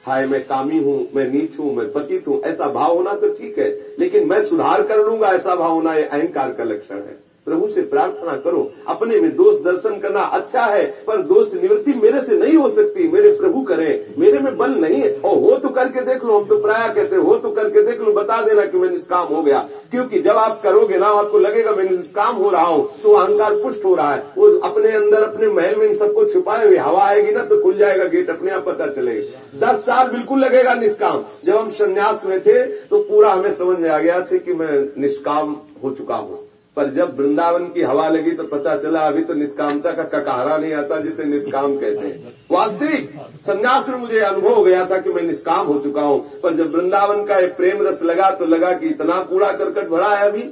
[SPEAKER 1] हाय, मैं कामी हूँ, मैं नीच हूँ, मैं पतित हूँ, ऐसा भाव होना तो ठीक है, लेकिन मैं सुधार कर लूँगा, ऐसा भाव होना यह अहंकार का लक्षण है। प्रभु से प्रार्थना करो। अपने में दोष दर्शन करना अच्छा है, पर दोष निवृत्ति मेरे से नहीं हो सकती। मेरे प्रभु करे। मेरे में बल नहीं है। और हो तो करके देख लो, हम तो प्राय कहते हो तो करके देख लो, बता देना कि मैं निष्काम हो गया। क्योंकि जब आप करोगे ना, आपको लगेगा, मैं निष्काम हो रहा हूँ तो अहंकार पुष्ट हो रहा है। वो अपने अंदर, अपने महल में इन सबको छुपाए हुए, हवा आएगी ना तो खुल जाएगा गेट अपने आप पता चलेगा। दस साल बिल्कुल लगेगा निष्काम। जब हम संन्यास में थे तो पूरा हमें समझ में आ गया था कि मैं निष्काम हो चुका हूँ। पर जब वृंदावन की हवा लगी तो पता चला अभी तो निष्कामता का ककहरा नहीं आता जिसे निष्काम कहते हैं। वास्तविक संन्यास में मुझे अनुभव हो गया था कि मैं निष्काम हो चुका हूँ। पर जब वृंदावन का एक प्रेम रस लगा तो लगा कि इतना कूड़ा करकट भरा है अभी,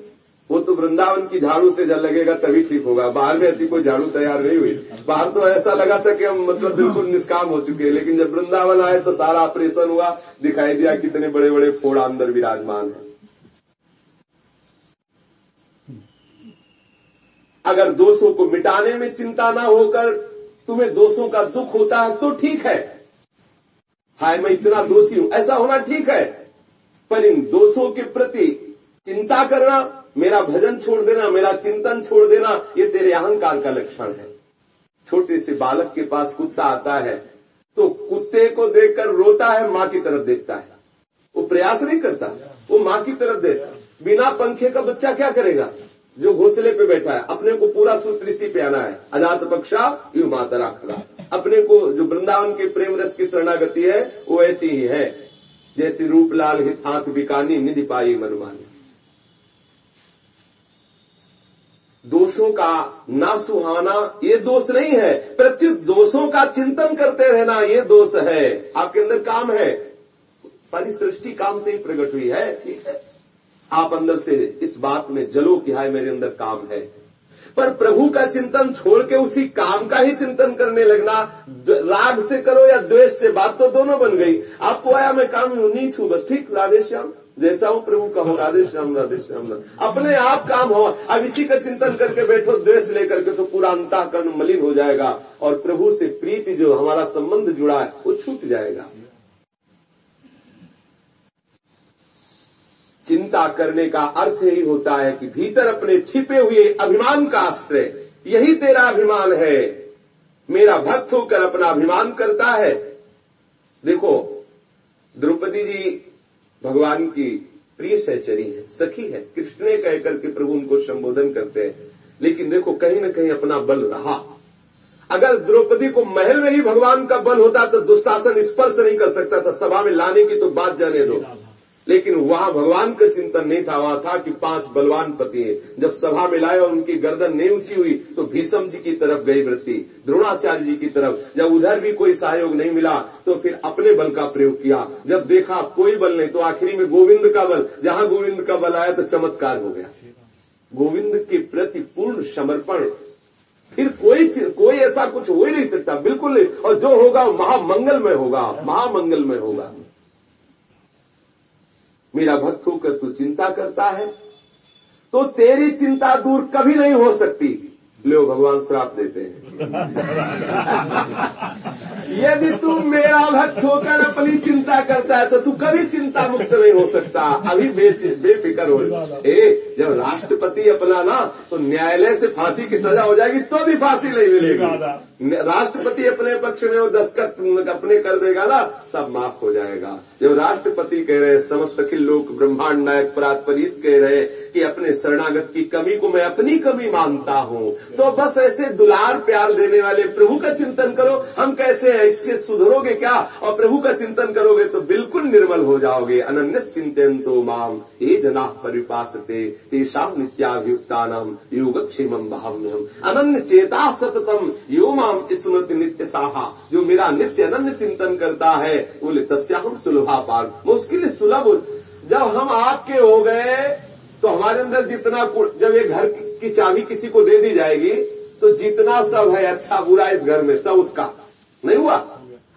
[SPEAKER 1] वो तो वृंदावन की झाड़ू से जल लगेगा तभी ठीक होगा। बाहर में ऐसी कोई झाड़ू तैयार नहीं हुई। बाहर तो ऐसा लगा था कि हम मतलब बिल्कुल निष्काम हो चुके हैं, लेकिन जब वृंदावन आए तो सारा ऑपरेशन हुआ, दिखाई दिया कितने बड़े बड़े फोड़ा अंदर विराजमान है। अगर दोषों को मिटाने में चिंता ना होकर तुम्हें दोषों का दुख होता है तो ठीक है। हाय, मैं इतना दोषी हूँ, ऐसा होना ठीक है। पर इन दोषों के प्रति चिंता करना, मेरा भजन छोड़ देना, मेरा चिंतन छोड़ देना, ये तेरे अहंकार का लक्षण है। छोटे से बालक के पास कुत्ता आता है तो कुत्ते को देखकर रोता है, माँ की तरफ़ देखता है। वो प्रयास नहीं करता, वो माँ की तरफ़ देखता बिना पंखे का बच्चा क्या करेगा? जो घोसले पे बैठा है, अपने को पूरा सूत्र इसी पे आना है। अनाथ पक्षा, यु मातरा खगा अपने को जो वृंदावन के प्रेम रस की शरणागति है, वो ऐसी ही है। जैसे रूपलाल हित हाथ बिकानी, निधि पाई मनमानी। दोषों का ना सुहाना ये दोष नहीं है। प्रत्युत दोषों का चिंतन करते रहना, ये दोष है। आपके अंदर काम है। सारी सृष्टि काम से ही प्रकट हुई है, ठीक है? आप अंदर से इस बात में जलो कि हाय मेरे अंदर काम है। पर प्रभु का चिंतन छोड़ के उसी काम का ही चिंतन करने लगना राग से करो या द्वेष से, बात तो दोनों बन गई। आपको आया, मैं काम नीच हूँ, बस ठीक, राधे श्याम। जैसा हो प्रभु का हो, राधे श्याम श्याम। अपने आप काम हो। अब इसी का चिंतन करके बैठो, द्वेष लेकर के तो पूरा अंताकरण मलिन हो जाएगा और प्रभु से प्रीति जो हमारा संबंध जुड़ा है, वो छूट जाएगा। चिंता करने का अर्थ यही होता है कि भीतर अपने छिपे हुए अभिमान का आश्रय, यही तेरा अभिमान है। मेरा भक्त होकर अपना अभिमान करता है। देखो, द्रौपदी जी भगवान की प्रिय सहचरी है, सखी है। कृष्ण ने कह करके प्रभु उनको संबोधन करते हैं। लेकिन देखो, कहीं ना कहीं अपना बल रहा। अगर द्रौपदी को महल में ही भगवान का बल होता तो दुशासन स्पर्श नहीं कर सकता था। सभा में लाने की तो बात जाने दो। लेकिन वहाँ भगवान का चिंतन नहीं था, वहाँ था कि पाँच बलवान पति हैं। जब सभा में लाए और उनकी गर्दन नहीं ऊँची हुई तो भीषम जी की तरफ़ गई वृत्ति, द्रोणाचार्य जी की तरफ़। जब उधर भी कोई सहयोग नहीं मिला तो फिर अपने बल का प्रयोग किया। जब देखा कोई बल नहीं तो आखिरी में गोविंद का बल, जहाँ गोविंद का बल आया तो चमत्कार हो गया। गोविंद के प्रति पूर्ण समर्पण। फिर कोई कोई ऐसा कुछ हो ही नहीं सकता, बिल्कुल नहीं। और जो होगा महामंगलमय होगा महामंगलमय होगा। मेरा भक्त होकर तू चिंता करता है तो तेरी चिंता दूर कभी नहीं हो सकती। लोग भगवान श्राप देते हैं। यदि तू मेरा भक्त होकर अपनी चिंता करता है तो तू कभी चिंता मुक्त नहीं हो सकता। अभी बेफिक्र हो। ए जब राष्ट्रपति अपना ना तो न्यायालय से फांसी की सजा हो जाएगी तो भी फांसी नहीं मिलेगी। राष्ट्रपति अपने पक्ष में वो दस्खत अपने कर देगा ना सब माफ़ हो जाएगा। जब राष्ट्रपति कह रहे समस्त अखिल लोक ब्रह्मांड नायक परात परीस कह रहे कि अपने शरणागत की कमी को मैं अपनी कमी मानता हूँ। तो बस ऐसे दुलार प्यार देने वाले प्रभु का चिंतन करो। हम कैसे हैं? इससे सुधरोगे क्या? और प्रभु का चिंतन करोगे तो बिल्कुल निर्मल हो जाओगे। अनन्य चिंतन तो माम ये जना परिपासते तेषाम नित्याभियुक्ता नाम योगक्षेम भाव्यम अनन्य चेता सततम, यो माम स्मृति नित्य साहा। जो मेरा नित्य अनन्य चिंतन करता है, बोले तस्या हम सुलभा पार मुश्किल सुलभ जब हम आपके हो गए तो हमारे अंदर जितना जब ये घर की चाबी किसी को दे दी जाएगी तो जितना सब है अच्छा बुरा इस घर में, सब उसका। नहीं हुआ?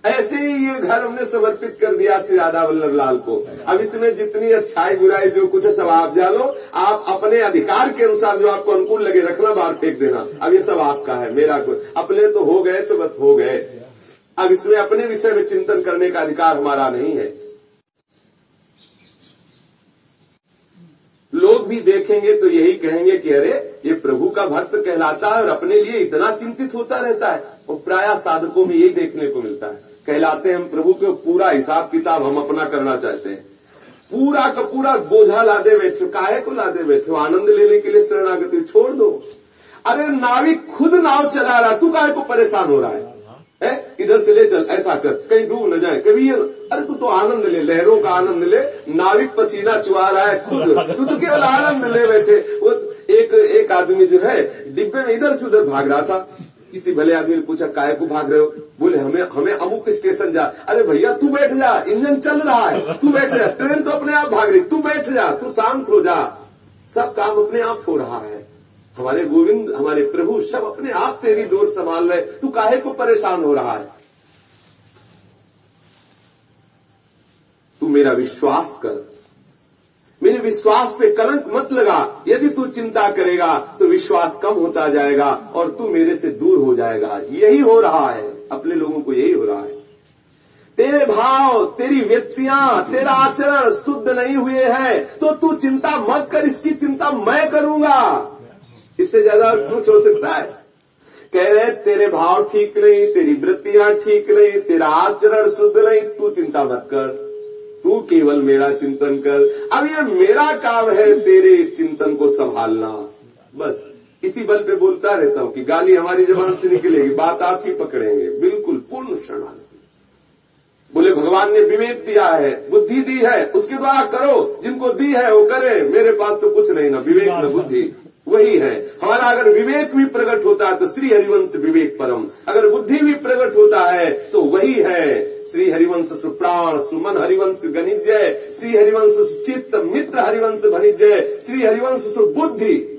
[SPEAKER 1] ऐसे ही ये घर हमने समर्पित कर दिया श्री राधा वल्लभ लाल को। अब इसमें जितनी अच्छाई बुराई जो कुछ है, सब आप जानो। आप अपने अधिकार के अनुसार जो आपको अनुकूल लगे, रखना बाहर फेंक देना। अब ये सब आपका है, मेरा कुछ अपने तो हो गए तो बस हो गए। अब इसमें अपने विषय में चिंतन करने का अधिकार हमारा नहीं है। लोग भी देखेंगे तो यही कहेंगे कि अरे, ये प्रभु का भक्त कहलाता है और अपने लिए इतना चिंतित होता रहता है। और प्राय साधकों में यही देखने को मिलता है। कहलाते हैं हम प्रभु के पूरा हिसाब किताब हम अपना करना चाहते हैं। पूरा का पूरा बोझा लादे बैठे, काहे को लादे बैठे आनंद लेने के लिए शरणागति छोड़ दो। अरे नाविक खुद नाव चला रहा तू काहे को परेशान हो रहा है? है? इधर से ले चल, ऐसा कर। कहीं डूब न जाए, कभी ये अरे तू तो आनंद ले, लहरों का आनंद ले, नाविक पसीना चुहा रहा है खुद। तू तो केवल आनंद ले बैठे वो एक एक आदमी जो है, डिब्बे में इधर से उधर भाग रहा था। किसी भले आदमी ने पूछा काय को भाग रहे हो? बोले, हमें हमें अमुक स्टेशन जा। अरे भैया, तू बैठ जा, इंजन चल रहा है, तू बैठ जा, ट्रेन तो अपने आप भाग रही, तू बैठ जा, तू शांत हो जा। सब काम अपने आप हो रहा है। हमारे गोविंद, हमारे प्रभु सब अपने आप तेरी डोर संभाल रहे तू काहे को परेशान हो रहा है? तू मेरा विश्वास कर। मेरे विश्वास पे कलंक मत लगा। यदि तू चिंता करेगा तो विश्वास कम होता जाएगा और तू मेरे से दूर हो जाएगा। यही हो रहा है। अपने लोगों को यही हो रहा है। तेरे भाव, तेरी व्यक्तियाँ, तेरा आचरण शुद्ध नहीं हुए हैं तो तू चिंता मत कर। इसकी चिंता मैं करूँगा। इससे ज़्यादा कुछ हो सकता है। कह रहे, तेरे भाव ठीक नहीं, तेरी वृत्तियाँ ठीक नहीं, तेरा आचरण शुद्ध नहीं, तू चिंता मत कर। तू केवल मेरा चिंतन कर। अब ये मेरा काम है तेरे इस चिंतन को संभालना। बस, इसी बल पे बोलता रहता हूँ कि गाली हमारी जबान से निकलेगी, बात आपकी पकड़ेंगे। बिल्कुल पूर्ण शरणागति। बोले, भगवान ने विवेक दिया है, बुद्धि दी है, उसके द्वारा करो, जिनको दी है वो करे। मेरे पास तो कुछ नहीं ना, विवेक न बुद्धि। वही है। हमारा अगर विवेक भी प्रकट होता है तो श्री हरिवंश विवेक परम। अगर बुद्धि भी प्रकट होता है तो वही है। श्री हरिवंश सुप्राण, सुमन हरिवंश गणिजय, श्री हरिवंश सुचित्त, मित्र हरिवंश भनिजय, श्री हरिवंश सुबुद्धि।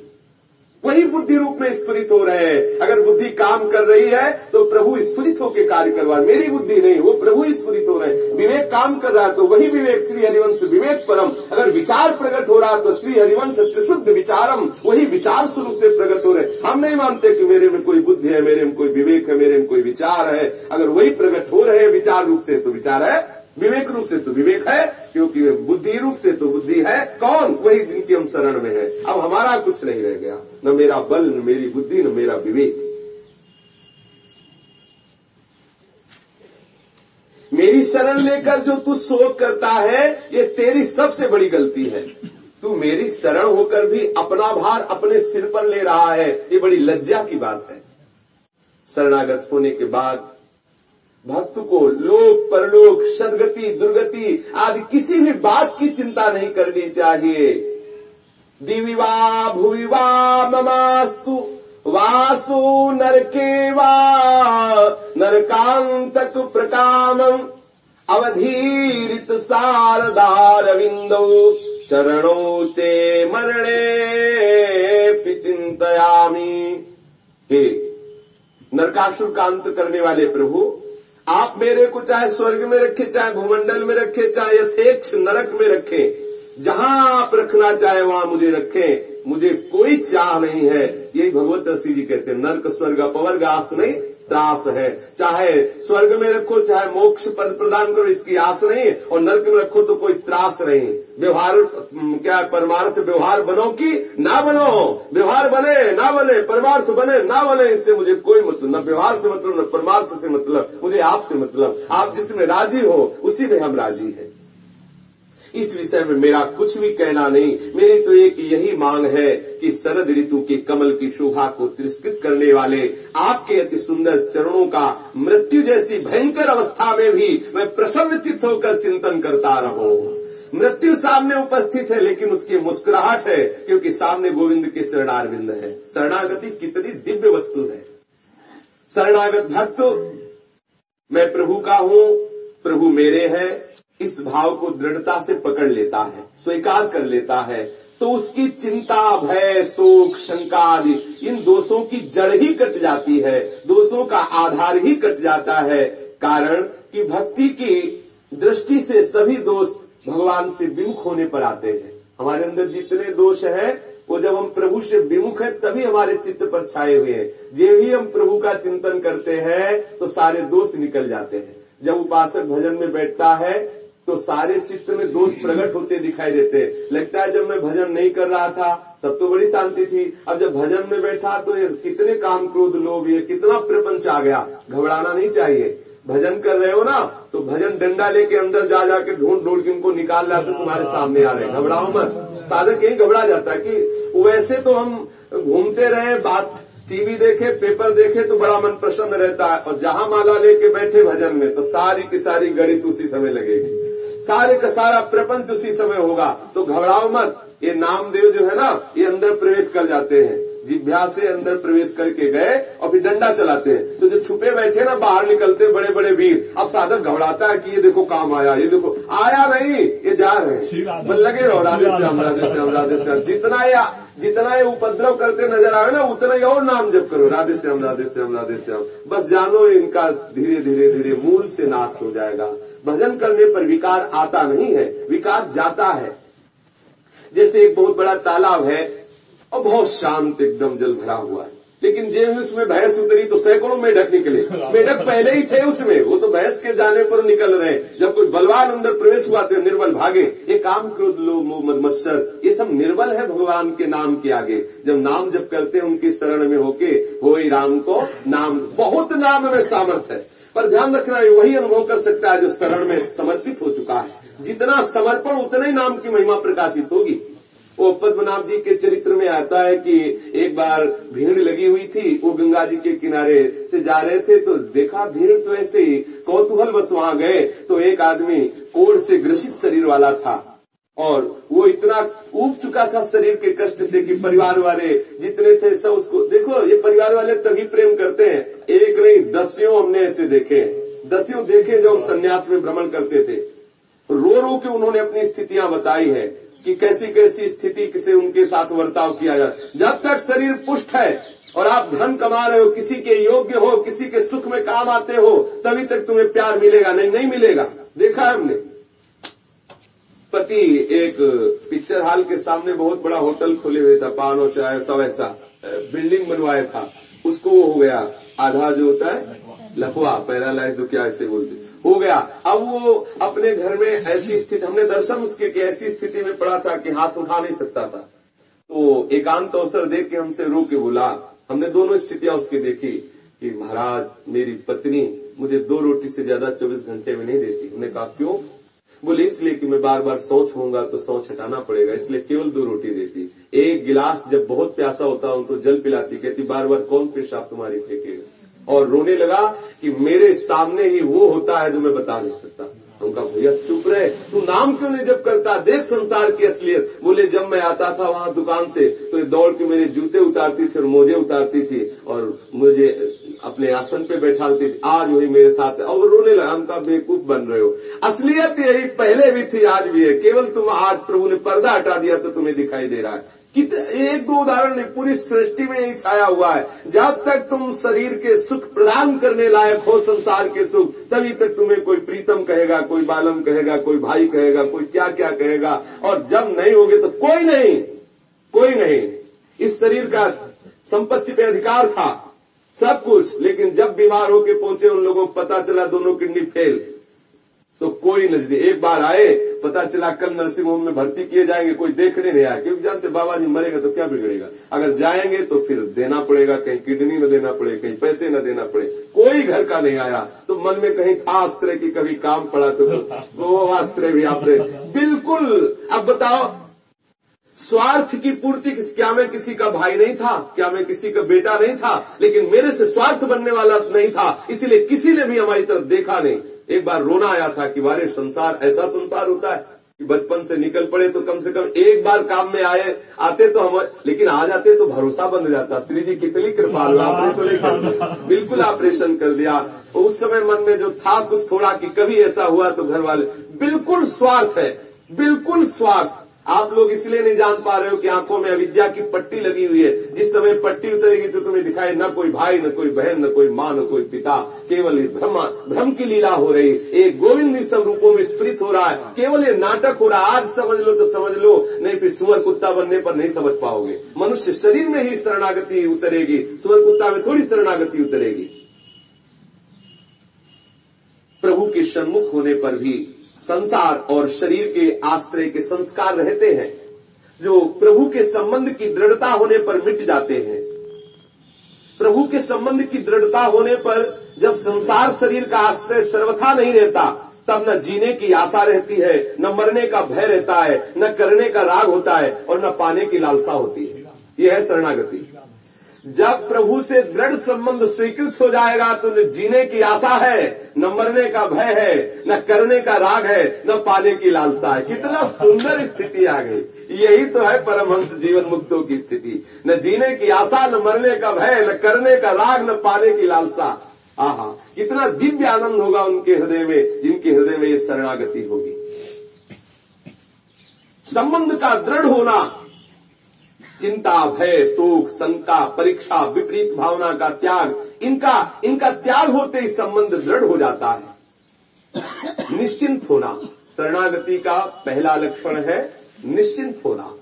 [SPEAKER 1] वही बुद्धि रूप में स्फुरित हो रहे हैं। अगर बुद्धि काम कर रही है तो प्रभु स्फुरित होकर कार्य करवा मेरी बुद्धि नहीं, वो प्रभु स्फुरित हो रहे हैं। विवेक काम कर रहा है तो वही विवेक, श्री हरिवंश, विवेक परम। अगर विचार प्रकट हो रहा है तो श्री हरिवंश, त्रिशुद्ध विचारम, वही विचार स्वरूप से प्रकट हो रहे हम नहीं मानते कि मेरे में कोई बुद्धि है, मेरे में कोई विवेक है, मेरे में कोई विचार है। अगर वही प्रकट हो रहे हैं विचार रूप से तो विचार है विवेक रूप से तो विवेक है, क्योंकि बुद्धि रूप से तो बुद्धि है। कौन? वही जिनकी हम शरण में है। अब हमारा कुछ नहीं रह गया। न मेरा बल, न मेरी बुद्धि, न मेरा विवेक। मेरी शरण लेकर जो तू शोक करता है, ये तेरी सबसे बड़ी गलती है। तू मेरी शरण होकर भी अपना भार अपने सिर पर ले रहा है। ये बड़ी लज्जा की बात है। शरणागत होने के बाद भक्त को लोक परलोक, सदगति, दुर्गति आदि किसी भी बात की चिंता नहीं करनी चाहिए। दिवि वा भुवि वा ममास्तु, वासु नरके वा नरकांतक प्रकाम अवधीरित सारदारविंदो चरणो ते मरणे चिंतयामी हे, नरकासुर का अंत करने वाले प्रभु आप मेरे को चाहे स्वर्ग में रखे, चाहे भूमंडल में रखे, चाहे यथेक्ष नरक में रखे, जहाँ आप रखना चाहे वहाँ मुझे रखें, मुझे कोई चाह नहीं है। यही भगवत दर्शी जी कहते हैं, नर्क, स्वर्ग, अपवर्ग, आस नहीं त्रास है। चाहे स्वर्ग में रखो, चाहे मोक्ष पद प्रदान करो, इसकी आस नहीं। और नर्क में रखो तो कोई त्रास नहीं। व्यवहार क्या परमार्थ व्यवहार बनो कि ना बनो? व्यवहार बने, ना बने, परमार्थ बने, ना बने, इससे मुझे कोई मतलब न व्यवहार से मतलब न परमार्थ से मतलब मुझे आपसे मतलब। आप जिसमें राज़ी हो, उसी में हम राज़ी हैं। इस विषय में मेरा कुछ भी कहना नहीं। मेरी तो एक यही मांग है कि शरद ऋतु के कमल की शोभा को तिरस्कृत करने वाले आपके अति सुंदर चरणों का मृत्यु जैसी भयंकर अवस्था में भी मैं प्रसन्नचित होकर चिंतन करता रहूँ। मृत्यु सामने उपस्थित है, लेकिन उसकी मुस्कुराहट है, क्योंकि सामने गोविंद के चरणारविंद है। शरणागति कितनी दिव्य वस्तु है। शरणागत भक्त, मैं प्रभु का हूँ, प्रभु मेरे हैं इस भाव को दृढ़ता से पकड़ लेता है, स्वीकार कर लेता है तो उसकी चिंता, भय, शोक, शंका आदि, इन दोषों की जड़ ही कट जाती है, दोषों का आधार ही कट जाता है, कारण कि भक्ति की दृष्टि से सभी दोष भगवान से विमुख होने पर आते हैं। हमारे अंदर जितने दोष हैं, वो जब हम प्रभु से विमुख है, तभी हमारे चित्त पर छाए हुए हैं। जे ही हम प्रभु का चिंतन करते हैं तो सारे दोष निकल जाते हैं। जब उपासक भजन में बैठता है तो सारे चित्त में दोष प्रकट होते दिखाई देते। लगता है जब मैं भजन नहीं कर रहा था, तब तो बड़ी शांति थी। अब जब भजन में बैठा तो ये कितने काम क्रोध लोभ, ये कितना प्रपंच आ गया। घबराना नहीं चाहिए। भजन कर रहे हो ना तो भजन डंडा लेके अंदर जा, जाके ढूंढ ढूंढ के उनको निकाल रहा तो तुम्हारे सामने आ रहे। घबराओ मत। साधक यही घबरा जाता है कि वैसे तो हम घूमते रहे, बात टीवी देखे, पेपर देखे तो बड़ा मन प्रसन्न रहता है। और जहाँ माला लेके बैठे भजन में तो सारी की सारी गणित उसी समय लगेगी। सारे का सारा प्रपंच उसी समय होगा। तो घबराओ मत। ये नामदेव जो है ना ये अंदर प्रवेश कर जाते हैं। जिभ्या से अंदर प्रवेश करके गए और फिर डंडा चलाते हैं। तो जो छुपे बैठे ना बाहर निकलते बड़े बड़े वीर। अब साधक घबराता है कि ये देखो काम आया ये देखो। आया नहीं ये जा रहे हैं। लगे रहो राधे श्याम राधे श्याम राधे श्याम। जितना या जितना ये उपद्रव करते नज़र आवे ना उतना ही और नाम जप करो। राधे श्याम राधे श्याम राधे श्याम। बस जानो इनका धीरे धीरे धीरे मूल से नाश हो जाएगा। भजन करने पर विकार आता नहीं है, विकार जाता है। जैसे एक बहुत बड़ा तालाब है और बहुत शांत एकदम जल भरा हुआ है। लेकिन जेब उसमें भैंस उतरी तो सैकड़ों मेढक निकले मेढक पहले ही थे उसमें, वो तो भैंस के जाने पर निकल रहे जब कोई बलवान अंदर प्रवेश हुआ तो निर्बल भागे। ये काम क्रोध लो मद मत्सर ये सब निर्बल है भगवान के नाम के आगे। जब नाम जब करते हैं, उनकी शरण में होके हो राम को नाम, बहुत नाम में सामर्थ्य है। पर ध्यान रखना है वही अनुभव कर सकता है जो शरण में समर्पित हो चुका है। जितना समर्पण, उतना ही नाम की महिमा प्रकाशित होगी। वो पद्मनाभ जी के चरित्र में आता है कि एक बार भीड़ लगी हुई थी, वो गंगा जी के किनारे से जा रहे थे तो देखा भीड़ तो ऐसे ही, कौतूहल बस वहाँ गए तो एक आदमी कोड़ से ग्रसित शरीर वाला था। और वो इतना उब चुका था शरीर के कष्ट से कि परिवार वाले जितने थे सब उसको, देखो, ये परिवार वाले तभी प्रेम करते हैं। एक नहीं, दसियों हमने ऐसे देखे। दसियों देखे जो हम संन्यास में भ्रमण करते थे। रो रो के उन्होंने अपनी स्थितियाँ बताई है कि कैसी कैसी स्थिति से उनके साथ वर्ताव किया जाए। जब तक शरीर पुष्ट है और आप धन कमा रहे हो, किसी के योग्य हो, किसी के सुख में काम आते हो, तभी तक तुम्हें प्यार मिलेगा। नहीं नहीं मिलेगा। देखा है हमने। पति एक पिक्चर हॉल के सामने बहुत बड़ा होटल खोले हुए था, पान और चाय, सब ऐसा बिल्डिंग बनवाया था। उसको वो हो गया, आधा जो होता है लफवा पैरालाइज क्या ऐसे बोलते हो। गया। अब वो अपने घर में ऐसी स्थिति, हमने दर्शन उसके कि ऐसी स्थिति में पड़ा था कि हाथ उठा नहीं सकता था। तो एकांत अवसर देख के हमसे रो के बोला, हमने दोनों स्थितियाँ उसकी देखी कि महाराज, मेरी पत्नी मुझे दो रोटी से ज़्यादा चौबीस घंटे में नहीं देती। उन्हें कहा, क्यों? बोले, इसलिए कि मैं बार बार सोच होऊँगा तो सोच हटाना पड़ेगा, इसलिए केवल दो रोटी देती। एक गिलास जब बहुत प्यासा होता हूँ तो जल पिलाती, कहती बार बार कौन पेशाब तुम्हारी फेंकेगा? और रोने लगा कि मेरे सामने ही वो होता है जो मैं बता नहीं सकता। उनका भैया, चुप रहे। तू नाम क्यों नहीं जब करता? देख संसार की असलियत। बोले, जब मैं आता था वहाँ दुकान से तो दौड़ के मेरे जूते उतारती थी और मोजे उतारती थी और मुझे अपने आसन पे बैठाती थी। आज वही मेरे साथ है। और रोने लगा उनका बेवकूफ़ बन रहे हो। असलियत यही पहले भी थी, आज भी है। केवल तुम आज प्रभु ने पर्दा हटा दिया तो तुम्हें दिखाई दे रहा है। कित एक दो उदाहरण नहीं, पूरी सृष्टि में ही छाया हुआ है। जब तक तुम शरीर के सुख प्रदान करने लायक हो, संसार के सुख, तभी तक तुम्हें कोई प्रीतम कहेगा, कोई बालम कहेगा, कोई भाई कहेगा, कोई क्या क्या कहेगा। और जब नहीं होगे तो कोई नहीं कोई नहीं। इस शरीर का संपत्ति पे अधिकार था। सब कुछ, लेकिन जब बीमार होके पहुँचे उन लोगों को पता चला दोनों किडनी फेल। तो कोई नज़दीक, एक बार आए, पता चला कल नर्सिंग होम में भर्ती किए जाएँगे, कोई देखने नहीं आया, क्योंकि जानते बाबा जी मरेगा तो क्या बिगड़ेगा। अगर जाएँगे तो फिर देना पड़ेगा, कहीं किडनी न देना पड़े कहीं पैसे न देना पड़े। कोई घर का नहीं आया तो मन में कहीं था आश्रय की कभी काम पड़ा तो वो आश्रय भी आपने। बिल्कुल, अब बताओ स्वार्थ की पूर्ति क्या मैं किसी का भाई नहीं था? क्या मैं किसी का बेटा नहीं था? लेकिन मेरे से स्वार्थ बनने वाला नहीं था इसीलिए किसी ने भी हमारी तरफ़ देखा नहीं। एक बार रोना आया था कि वारे संसार ऐसा संसार होता है कि बचपन से निकल पड़े तो कम से कम एक बार काम में आए आते तो हम लेकिन आ जाते तो भरोसा बन जाता। श्री जी कितनी कृपा ऑपरेशन कर बिल्कुल ऑपरेशन कर दिया। उस समय मन में जो था कुछ थोड़ा कि कभी ऐसा हुआ तो घर वाले बिल्कुल स्वार्थ है बिल्कुल स्वार्थ। आप लोग इसलिए नहीं जान पा रहे हो कि आँखों में अविद्या की पट्टी लगी हुई है। जिस समय पट्टी उतरेगी तो तुम्हें दिखाई न कोई भाई, न कोई बहन, न कोई माँ, न कोई पिता। केवल भ्रम भ्रम की लीला हो रही। एक गोविंद सब रूपों में स्प्रित हो रहा है। केवल ये नाटक हो रहा है। आज समझ लो तो समझ लो। नहीं फिर सुअर कुत्ता बनने पर नहीं समझ पाओगे। मनुष्य शरीर में ही शरणागति उतरेगी। सुअर कुत्ता में थोड़ी शरणागति उतरेगी। प्रभु के सन्मुख होने पर भी संसार और शरीर के आश्रय के संस्कार रहते हैं, जो प्रभु के संबंध की दृढ़ता होने पर मिट जाते हैं। प्रभु के संबंध की दृढ़ता होने पर जब संसार शरीर का आश्रय सर्वथा नहीं रहता, तब न जीने की आशा रहती है, न मरने का भय रहता है, न करने का राग होता है और न पाने की लालसा होती है। यह है शरणागति। जब प्रभु से दृढ़ संबंध स्वीकृत हो जाएगा तो न जीने की आशा है, न मरने का भय है, न करने का राग है, न पाने की लालसा है। कितना सुंदर स्थिति आ गई। यही तो है परमहंस जीवन मुक्तों की स्थिति। न जीने की आशा, न मरने का भय, न करने का राग, न पाने की लालसा। आहा, कितना दिव्य आनंद होगा उनके हृदय में, जिनके हृदय में ये शरणागति होगी। संबंध का दृढ़ होना चिंता, भय, शोक, शंका, परीक्षा, विपरीत भावना का त्याग, इनका इनका त्याग होते ही संबंध दृढ़ हो जाता है। निश्चिंत होना, शरणागति का पहला लक्षण है, निश्चिंत होना।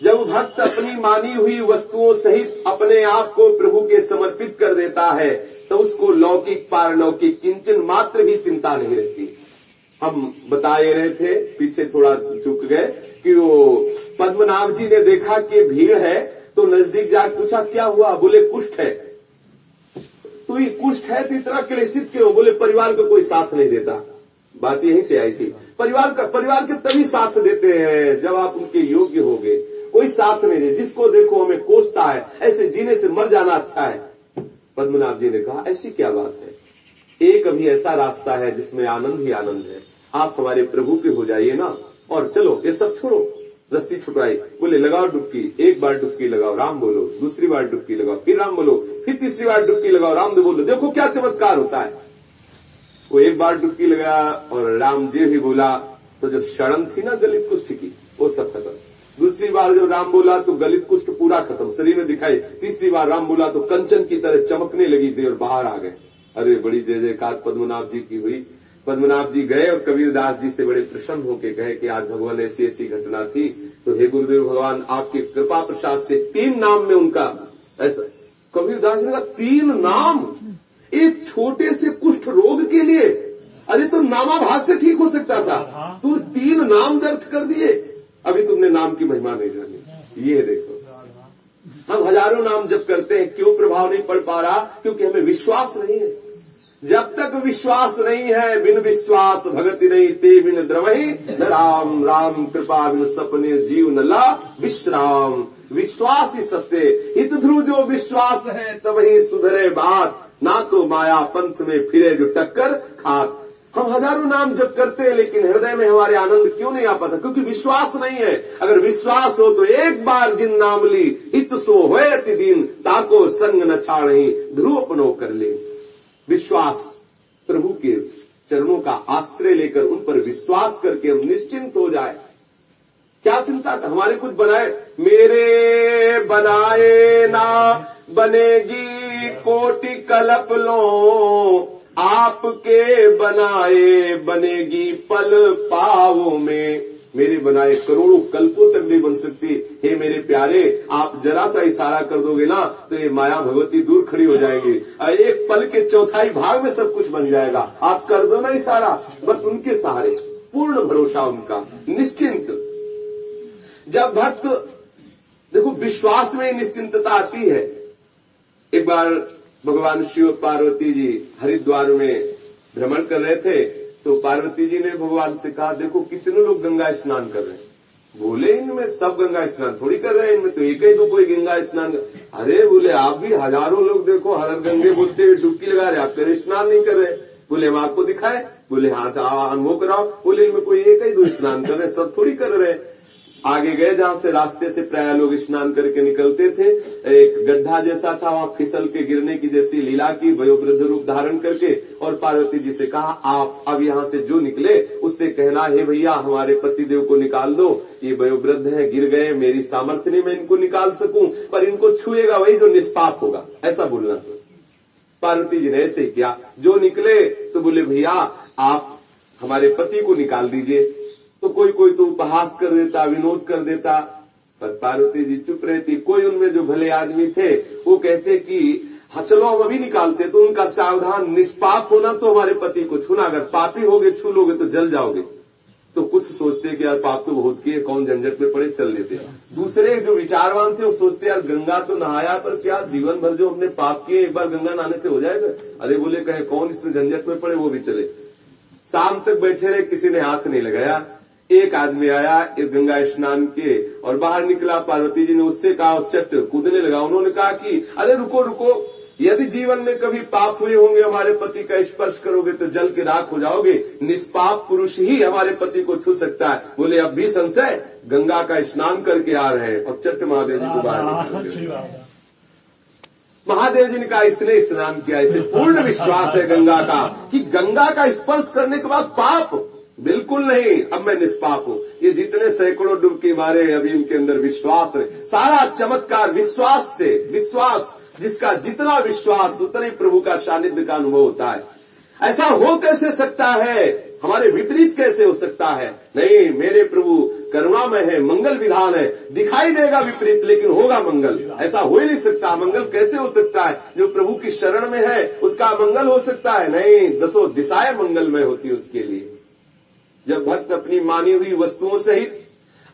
[SPEAKER 1] जब भक्त अपनी मानी हुई वस्तुओं सहित अपने आप को प्रभु के समर्पित कर देता है तो उसको लौकिक, पारलौकिक, किंचन मात्र भी चिंता नहीं रहती। हम बताए रहे थे, पीछे थोड़ा झुक गए कि वो पद्मनाभ जी ने देखा कि भीड़ है तो नज़दीक जाकर पूछा, क्या हुआ? बोले, कुष्ठ है। तो ये कुष्ठ है तो इतना क्लेशित क्यों? बोले, परिवार को कोई साथ नहीं देता। बात यहीं से आई थी। परिवार का, परिवार के तभी साथ देते हैं, जब आप उनके योग्य हो गए कोई साथ नहीं दे जिसको देखो, हमें कोसता है। ऐसे जीने से मर जाना अच्छा है। पद्मनाभ जी ने कहा, ऐसी क्या बात है? एक अभी ऐसा रास्ता है जिसमें आनंद ही आनंद है। आप हमारे प्रभु के हो जाइए ना। और चलो, ये सब छोड़ो। रस्सी छुटवाई बोले, लगाओ डुबकी। एक बार डुबकी लगाओ, राम बोलो। दूसरी बार डुबकी लगाओ, फिर राम बोलो। फिर तीसरी बार डुबकी लगाओ, राम दो बोलो। देखो क्या चमत्कार होता है। वो एक बार डुबकी लगाया और राम जी भी बोला तो जो शरण थी ना गलित कुष्ठ की, वो सब खत्म। दूसरी बार जब राम बोला तो गलित कुष्ठ पूरा खत्म। शरीर में दिखाई, तीसरी बार राम बोला तो कंचन की तरह चमकने लगी थी और बाहर आ गए। अरे, बड़ी जय जयकार पद्मनाभ जी की हुई। पद्मनाभ जी गए और कबीरदास जी से बड़े प्रसन्न होकर कहे कि आज भगवान ऐसी ऐसी घटना थी तो हे गुरुदेव भगवान आपके कृपा प्रसाद से तीन नाम में उनका ऐसा कबीरदास ने कहा तीन नाम? एक छोटे से कुष्ठ रोग के लिए। अरे तो नामाभास से ठीक हो सकता था। तुम तीन नाम दर्ज कर दिए। अभी तुमने नाम की महिमा नहीं जानी। ये देखो। हम हज़ारों नाम जब करते हैं क्यों प्रभाव नहीं पड़ पा रहा? क्योंकि हमें विश्वास नहीं है। जब तक विश्वास नहीं है, बिन विश्वास भगति नहीं, ते बिन द्रवही, न राम राम कृपा बिन सपने, जीव न ला, विश्राम। विश्वास ही सत्य। हित ध्रुव जो विश्वास है तब ही सुधरे बात। ना तो माया पंथ में फिरे जो टक्कर खात। हम हज़ारों नाम जब करते हैं, लेकिन हृदय में हमारे आनंद क्यों नहीं आ पाता? क्योंकि विश्वास नहीं है। अगर विश्वास हो तो एक बार जिन नाम ली हित सो होती दिन, ताको संग न छाड़ी ध्रुव अपनो कर ले। विश्वास प्रभु के चरणों का आश्रय लेकर उन पर विश्वास करके हम निश्चिंत हो जाए। क्या चिंता हमारे कुछ बनाए। मेरे बनाए ना बनेगी कोटि कलप लो आपके बनाए बनेगी पल पावों में। मेरे बनाए करोड़ों कल्पों तक नहीं बन सकती। हे मेरे प्यारे, आप जरा सा इशारा कर दोगे ना तो ये माया भगवती दूर खड़ी हो जाएगी। एक पल के चौथाई भाग में सब कुछ बन जाएगा। आप कर दो ना इशारा। बस उनके सहारे, पूर्ण भरोसा उनका। निश्चिंत। जब भक्त, देखो, विश्वास में निश्चिंतता आती है। एक बार भगवान शिव पार्वती जी हरिद्वार में भ्रमण कर रहे थे। तो पार्वती जी ने भगवान से कहा, देखो, कितने लोग गंगा स्नान कर रहे हैं। बोले, इनमें सब गंगा स्नान थोड़ी कर रहे हैं, इनमें तो एक ही तो कोई गंगा स्नान अरे, बोले, आप भी हज़ारों लोग देखो, हर गंगे बोलते हुए डुबकी लगा रहे आप फिर स्नान नहीं कर रहे बोले, हम आपको दिखाए? बोले हाथ अनुभव कराओ। बोले, इनमें कोई एक ही दो स्नान कर रहे सब थोड़ी कर रहे आगे गए जहाँ से रास्ते से प्राय लोग स्नान करके निकलते थे। एक गड्ढा जैसा था, वहाँ फिसल के गिरने की जैसी लीला की, वयोवृद्ध रूप धारण करके, और पार्वती जी से कहा, आप अब यहाँ से जो निकले, उससे कहना, है भैया, हमारे पति देव को निकाल दो। ये वयोवृद्ध है, गिर गए, मेरी सामर्थ्य नहीं, मैं इनको निकाल सकूँ, पर इनको छुएगा, वही जो निष्पाप होगा। ऐसा बोलना तो पार्वती जी ने ऐसे ही किया। जो निकले तो बोले, भैया, आप हमारे पति को निकाल दीजिए। तो कोई कोई तो उपहास कर देता, विनोद कर देता। पर पार्वती जी चुप रहती। कोई उनमें जो भले आदमी थे, वो कहते कि हाँ चलो, हम अभी निकालते तो उनका सावधान, निष्पाप होना तो हमारे पति को छूना। अगर पापी होगे, छू लोगे तो जल जाओगे। तो कुछ सोचते कि यार, पाप तो बहुत किए, कौन झंझट में पड़े, चल लेते दूसरे जो विचारवान थे, वो सोचते यार, गंगा तो नहाया, पर क्या जीवन भर जो हमने पाप किए, एक बार गंगा नहाने से हो जाएगा? अरे, बोले, कहे, कौन इसमें झंझट में पड़े, वो भी चले। शाम तक बैठे रहे, किसी ने हाथ नहीं लगाया। एक आदमी आया एक गंगा स्नान के और बाहर निकला पार्वती जी ने उससे कहा चट कूदने लगा। उन्होंने कहा कि अरे रुको रुको यदि जीवन में कभी पाप हुए होंगे हमारे पति का स्पर्श करोगे तो जल के राख हो जाओगे। निष्पाप पुरुष ही हमारे पति को छू सकता है। बोले अब भी संशय गंगा का स्नान करके आ रहे हैं और चट्ट महादेव जी को बाहर महादेव जी ने कहा इसने स्नान किया इसे पूर्ण विश्वास है गंगा का कि गंगा का स्पर्श करने के बाद पाप बिल्कुल नहीं। अब मैं निष्पाप हूँ। ये जितने सैकड़ों डुबकी मारे अभी इनके अंदर विश्वास है। सारा चमत्कार विश्वास से, विश्वास जिसका जितना विश्वास, उतने प्रभु का सानिध्य का अनुभव होता है। ऐसा हो कैसे सकता है? हमारे विपरीत कैसे हो सकता है? नहीं, मेरे प्रभु करुणामय है, मंगल विधान है। दिखाई देगा विपरीत, लेकिन होगा मंगल। ऐसा हो ही नहीं सकता। मंगल कैसे हो सकता है? जो प्रभु की शरण में है, उसका मंगल हो सकता है। नहीं, दसों दिशाएँ मंगलमय होती उसके लिए। जब भक्त अपनी मानी हुई वस्तुओं सहित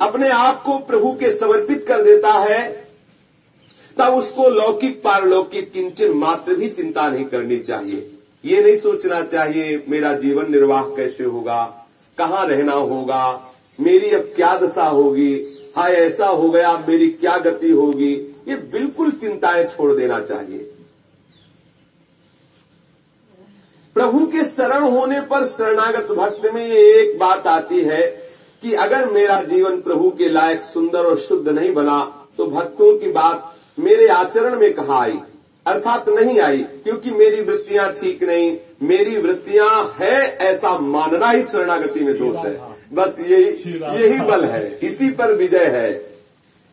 [SPEAKER 1] अपने आप को प्रभु के समर्पित कर देता है, तब उसको लौकिक पारलौकिक किंचन मात्र भी चिंता नहीं करनी चाहिए। ये नहीं सोचना चाहिए, मेरा जीवन निर्वाह कैसे होगा, कहाँ रहना होगा, मेरी अब क्या दशा होगी, हाय ऐसा हो गया, मेरी क्या गति होगी। ये बिल्कुल चिंताएँ छोड़ देना चाहिए। प्रभु के शरण होने पर शरणागत भक्त में एक बात आती है कि अगर मेरा जीवन प्रभु के लायक सुंदर और शुद्ध नहीं बना तो भक्तों की बात मेरे आचरण में कहा आई? अर्थात नहीं आई, क्योंकि मेरी वृत्तियाँ ठीक नहीं। मेरी वृत्तियाँ है ऐसा मानना ही शरणागति में दोष है। बस यही यही बल है। इसी पर विजय है।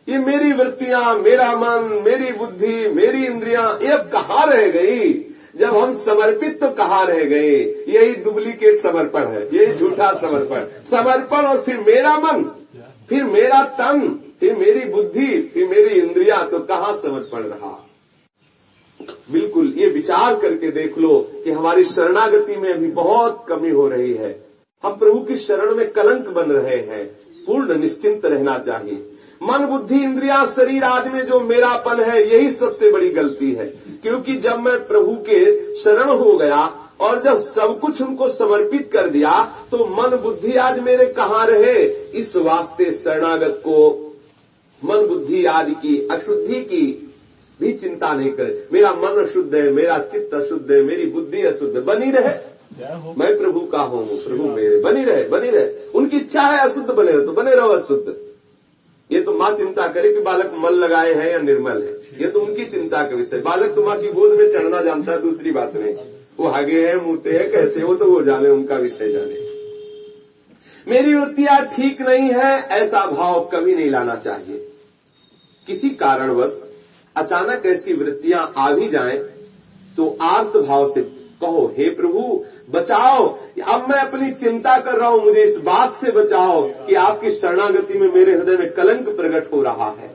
[SPEAKER 1] ये मेरी वृत्तियाँ, मेरा मन, मेरी बुद्धि, मेरी इंद्रियाँ, ये अब कहाँ रह गई? जब हम समर्पित तो कहाँ रह गए? यही डुप्लीकेट समर्पण है, यही झूठा समर्पण। समर्पण और फिर मेरा मन, फिर मेरा तन, फिर मेरी बुद्धि, फिर मेरी इंद्रिया तो कहाँ समर्पण रहा? बिल्कुल ये विचार करके देख लो कि हमारी शरणागति में अभी बहुत कमी हो रही है। हम प्रभु की शरण में कलंक बन रहे हैं। पूर्ण निश्चिंत रहना चाहिए। मन बुद्धि इंद्रिया शरीर आदि में जो मेरापन है यही सबसे बड़ी गलती है। क्योंकि जब मैं प्रभु के शरण हो गया और जब सब कुछ उनको समर्पित कर दिया तो मन बुद्धि आज मेरे कहाँ रहे? इस वास्ते शरणागत को मन बुद्धि आदि की अशुद्धि की भी चिंता नहीं करे। मेरा मन अशुद्ध है मेरा चित्त अशुद्ध है मेरी बुद्धि अशुद्ध बनी रहे। मैं प्रभु का हूँ प्रभु मेरे। बनी रहे बनी रहे। उनकी इच्छा है अशुद्ध बने रहे तो बने रहो अशुद्ध। ये तो माँ चिंता करे कि बालक मल लगाए हैं या निर्मल है। ये तो उनकी चिंता का विषय। बालक तो माँ की गोद में चढ़ना जानता है, दूसरी बात नहीं। वो आगे है मुते है, कैसे वो तो वो जाने, उनका विषय जाने। मेरी वृत्तियाँ ठीक नहीं है, ऐसा भाव कभी नहीं लाना चाहिए। किसी कारणवश अचानक ऐसी वृत्तियाँ आ भी जाए तो आर्त भाव से कहो, हे प्रभु, बचाओ। अब मैं अपनी चिंता कर रहा हूँ, मुझे इस बात से बचाओ कि आपकी शरणागति में मेरे हृदय में कलंक प्रकट हो रहा है।